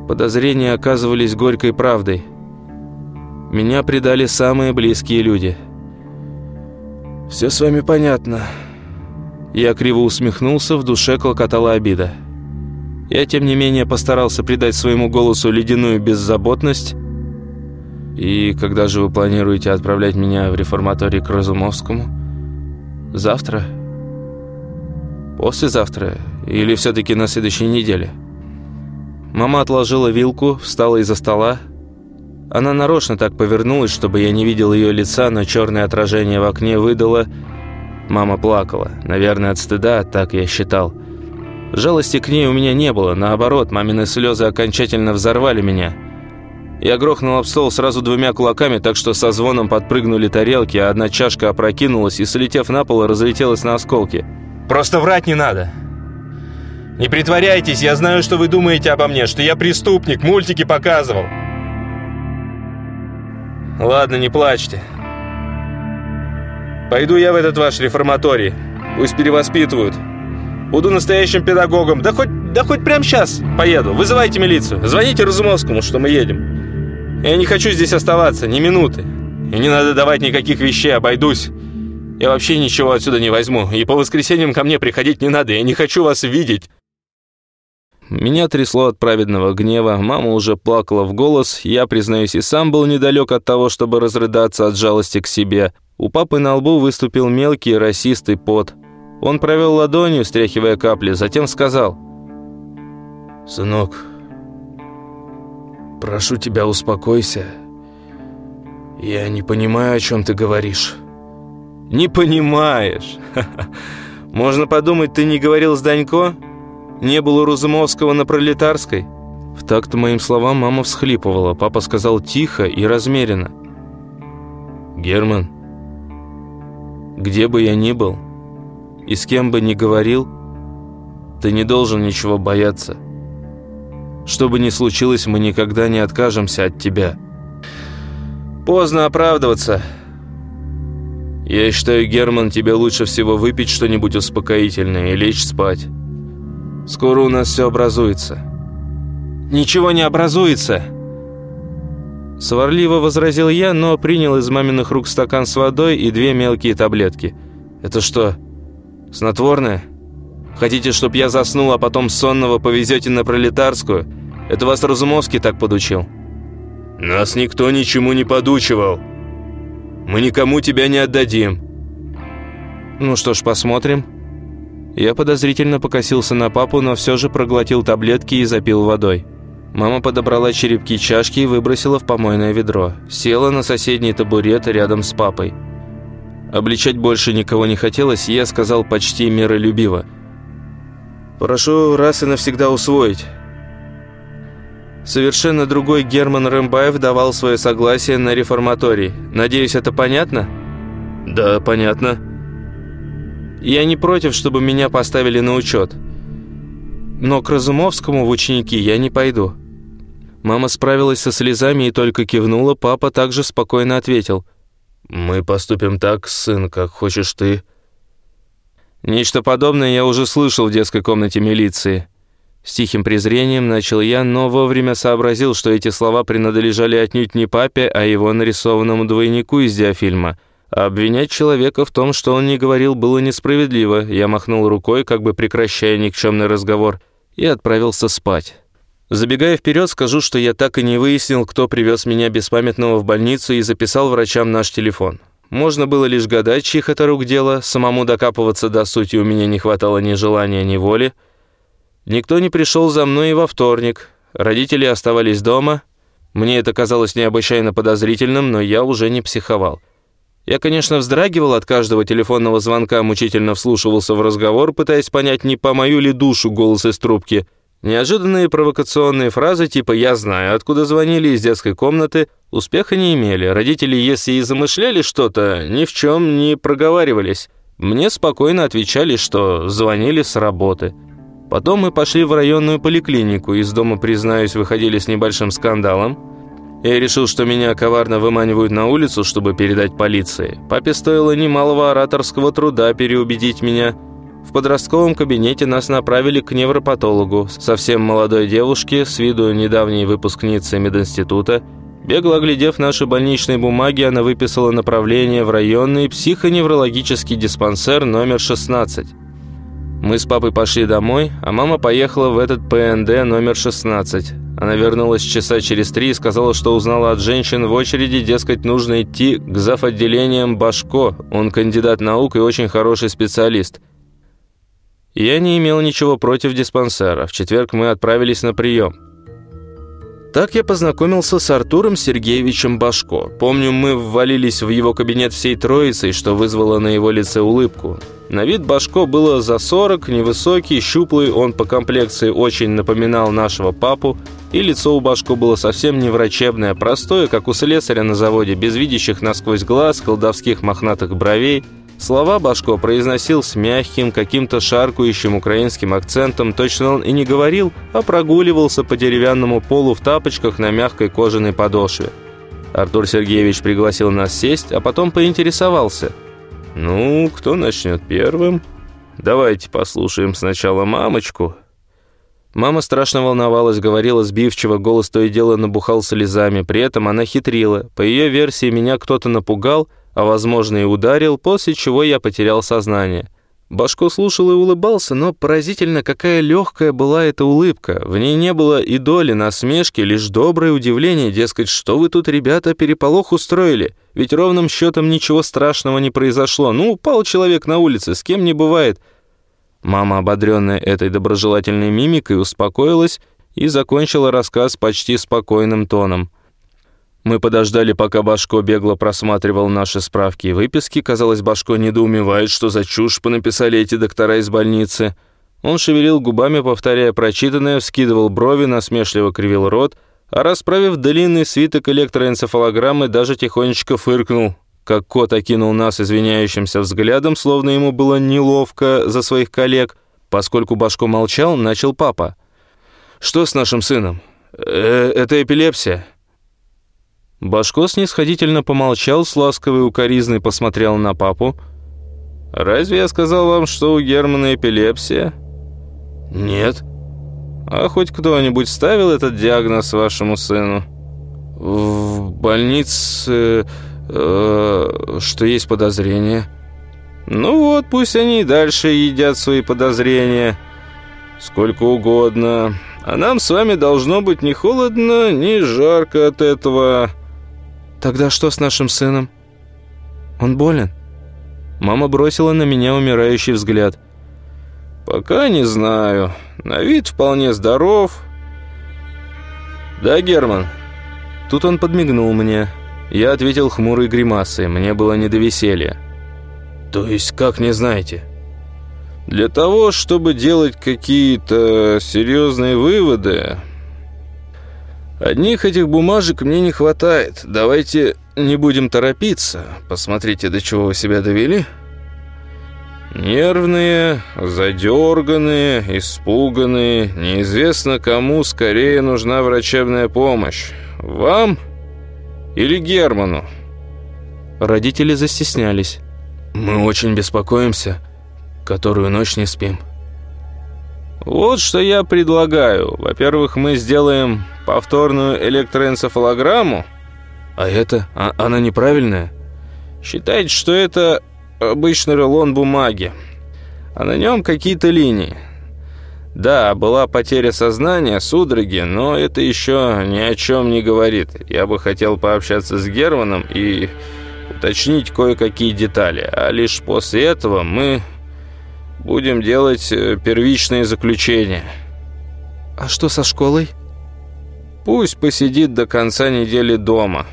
Подозрения оказывались горькой правдой. Меня предали самые близкие люди. «Все с вами понятно». Я криво усмехнулся, в душе клокотала обида. Я, тем не менее, постарался придать своему голосу ледяную беззаботность, «И когда же вы планируете отправлять меня в реформаторий к Разумовскому?» «Завтра?» «Послезавтра. Или все-таки на следующей неделе?» Мама отложила вилку, встала из-за стола. Она нарочно так повернулась, чтобы я не видел ее лица, но черное отражение в окне выдало... Мама плакала. Наверное, от стыда, так я считал. Жалости к ней у меня не было. Наоборот, мамины слезы окончательно взорвали меня. Я грохнул об стол сразу двумя кулаками, так что со звоном подпрыгнули тарелки, а одна чашка опрокинулась и, слетев на пол, разлетелась на осколки. «Просто врать не надо!» «Не притворяйтесь, я знаю, что вы думаете обо мне, что я преступник, мультики показывал!» «Ладно, не плачьте. Пойду я в этот ваш реформаторий. Пусть перевоспитывают. Буду настоящим педагогом. Да хоть, да хоть прямо сейчас поеду. Вызывайте милицию. Звоните Разумовскому, что мы едем. Я не хочу здесь оставаться ни минуты. И не надо давать никаких вещей, обойдусь. Я вообще ничего отсюда не возьму. И по воскресеньям ко мне приходить не надо. Я не хочу вас видеть. Меня трясло от праведного гнева, мама уже плакала в голос, я, признаюсь, и сам был недалек от того, чтобы разрыдаться от жалости к себе. У папы на лбу выступил мелкий расистый пот. Он провел ладонью, стряхивая капли, затем сказал. «Сынок, прошу тебя, успокойся. Я не понимаю, о чем ты говоришь». «Не понимаешь? Можно подумать, ты не говорил с Данько? Не был у Разумовского на Пролетарской?» В такт моим словам мама всхлипывала. Папа сказал тихо и размеренно. «Герман, где бы я ни был и с кем бы ни говорил, ты не должен ничего бояться. Что бы ни случилось, мы никогда не откажемся от тебя». «Поздно оправдываться». «Я считаю, Герман, тебе лучше всего выпить что-нибудь успокоительное и лечь спать. Скоро у нас все образуется». «Ничего не образуется!» Сварливо возразил я, но принял из маминых рук стакан с водой и две мелкие таблетки. «Это что, снотворное? Хотите, чтоб я заснул, а потом сонного повезете на пролетарскую? Это вас Разумовский так подучил?» «Нас никто ничему не подучивал. Мы никому тебя не отдадим». «Ну что ж, посмотрим». Я подозрительно покосился на папу, но все же проглотил таблетки и запил водой. Мама подобрала черепки чашки и выбросила в помойное ведро. Села на соседний табурет рядом с папой. Обличать больше никого не хотелось, и я сказал почти миролюбиво. «Прошу раз и навсегда усвоить». Совершенно другой Герман Рымбаев давал свое согласие на реформаторий. Надеюсь, это понятно? Да, понятно. Я не против, чтобы меня поставили на учет. Но к Разумовскому в ученики я не пойду. Мама справилась со слезами и только кивнула, папа также спокойно ответил. «Мы поступим так, сын, как хочешь ты». Нечто подобное я уже слышал в детской комнате милиции. С тихим презрением начал я, но вовремя сообразил, что эти слова принадлежали отнюдь не папе, а его нарисованному двойнику из диафильма. А обвинять человека в том, что он не говорил, было несправедливо. Я махнул рукой, как бы прекращая никчемный разговор, и отправился спать. Забегая вперед, скажу, что я так и не выяснил, кто привез меня беспамятного в больницу и записал врачам наш телефон. Можно было лишь гадать, чьих это рук дело, самому докапываться до сути у меня не хватало ни желания, ни воли. Никто не пришел за мной и во вторник. Родители оставались дома. Мне это казалось необычайно подозрительным, но я уже не психовал. Я, конечно, вздрагивал от каждого телефонного звонка, мучительно вслушивался в разговор, пытаясь понять, не по мою ли душу голос из трубки. Неожиданные провокационные фразы типа «я знаю, откуда звонили из детской комнаты» успеха не имели. Родители, если и замышляли что-то, ни в чем не проговаривались. Мне спокойно отвечали, что звонили с работы. Потом мы пошли в районную поликлинику, из дома, признаюсь, выходили с небольшим скандалом. Я решил, что меня коварно выманивают на улицу, чтобы передать полиции. Папе стоило немалого ораторского труда переубедить меня. В подростковом кабинете нас направили к невропатологу, совсем молодой девушке, с виду недавней выпускницы мединститута. Бегло оглядев наши больничные бумаги, она выписала направление в районный психоневрологический диспансер номер 16. Мы с папой пошли домой, а мама поехала в этот ПНД номер 16. Она вернулась часа через три и сказала, что узнала от женщин в очереди, дескать, нужно идти к зав. отделением Башко. Он кандидат наук и очень хороший специалист. Я не имел ничего против диспансера. В четверг мы отправились на прием. Так я познакомился с Артуром Сергеевичем Башко. Помню, мы ввалились в его кабинет всей троицей, что вызвало на его лице улыбку. На вид Башко было за 40, невысокий, щуплый, он по комплекции очень напоминал нашего папу, и лицо у Башко было совсем не врачебное, простое, как у слесаря на заводе, без видящих насквозь глаз, колдовских мохнатых бровей – Слова Башко произносил с мягким, каким-то шаркающим украинским акцентом. Точно он и не говорил, а прогуливался по деревянному полу в тапочках на мягкой кожаной подошве. Артур Сергеевич пригласил нас сесть, а потом поинтересовался. «Ну, кто начнет первым? Давайте послушаем сначала мамочку». Мама страшно волновалась, говорила сбивчиво, голос то и дело набухал слезами. При этом она хитрила. По ее версии, меня кто-то напугал – а, возможно, и ударил, после чего я потерял сознание. Башко слушал и улыбался, но поразительно, какая легкая была эта улыбка. В ней не было и доли насмешки, лишь доброе удивление, дескать, что вы тут, ребята, переполох устроили? Ведь ровным счетом ничего страшного не произошло. Ну, упал человек на улице, с кем не бывает. Мама, ободренная этой доброжелательной мимикой, успокоилась и закончила рассказ почти спокойным тоном. Мы подождали, пока Башко бегло просматривал наши справки и выписки. Казалось, Башко недоумевает, что за чушь понаписали эти доктора из больницы. Он шевелил губами, повторяя прочитанное, вскидывал брови, насмешливо кривил рот, а расправив длинный свиток электроэнцефалограммы, даже тихонечко фыркнул, как кот окинул нас извиняющимся взглядом, словно ему было неловко за своих коллег. Поскольку Башко молчал, начал папа. «Что с нашим сыном? Э это эпилепсия?» Башко снисходительно помолчал, с ласковой укоризной посмотрел на папу. «Разве я сказал вам, что у Германа эпилепсия?» «Нет». «А хоть кто-нибудь ставил этот диагноз вашему сыну?» «В больнице... Э, что есть подозрения». «Ну вот, пусть они и дальше едят свои подозрения. Сколько угодно. А нам с вами должно быть ни холодно, ни жарко от этого». Тогда что с нашим сыном? Он болен?» Мама бросила на меня умирающий взгляд. «Пока не знаю. На вид вполне здоров». «Да, Герман?» Тут он подмигнул мне. Я ответил хмурой гримасой. Мне было не до веселья. «То есть как не знаете?» «Для того, чтобы делать какие-то серьезные выводы, Одних этих бумажек мне не хватает. Давайте не будем торопиться. Посмотрите, до чего вы себя довели. Нервные, задерганные, испуганные. Неизвестно, кому скорее нужна врачебная помощь. Вам или Герману? Родители застеснялись. Мы очень беспокоимся. Которую ночь не спим. Вот что я предлагаю. Во-первых, мы сделаем повторную электроэнцефалограмму. А это? А, она неправильная? Считайте, что это обычный рулон бумаги. А на нем какие-то линии. Да, была потеря сознания, судороги, но это еще ни о чем не говорит. Я бы хотел пообщаться с Германом и уточнить кое-какие детали. А лишь после этого мы будем делать э, первичные заключения. А что со школой? Пусть посидит до конца недели дома.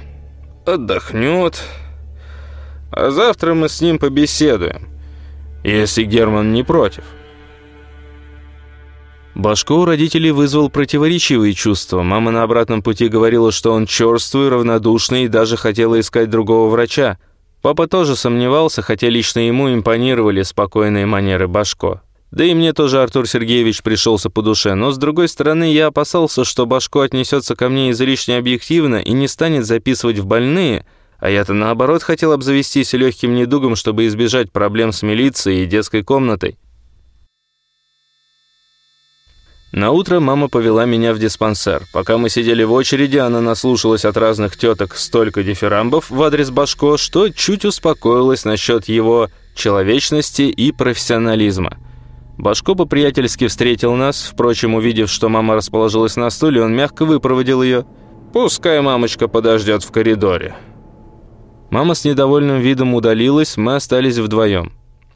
Отдохнет. А завтра мы с ним побеседуем, если Герман не против. Башко у родителей вызвал противоречивые чувства. Мама на обратном пути говорила, что он черствый, равнодушный и даже хотела искать другого врача. Папа тоже сомневался, хотя лично ему импонировали спокойные манеры Башко. Да и мне тоже Артур Сергеевич пришелся по душе, но с другой стороны я опасался, что Башко отнесется ко мне излишне объективно и не станет записывать в больные, а я-то наоборот хотел обзавестись легким недугом, чтобы избежать проблем с милицией и детской комнатой. На утро мама повела меня в диспансер. Пока мы сидели в очереди, она наслушалась от разных теток столько дифирамбов в адрес Башко, что чуть успокоилась насчет его человечности и профессионализма. Башко по-приятельски встретил нас. Впрочем, увидев, что мама расположилась на стуле, он мягко выпроводил ее. «Пускай мамочка подождет в коридоре». Мама с недовольным видом удалилась, мы остались вдвоем.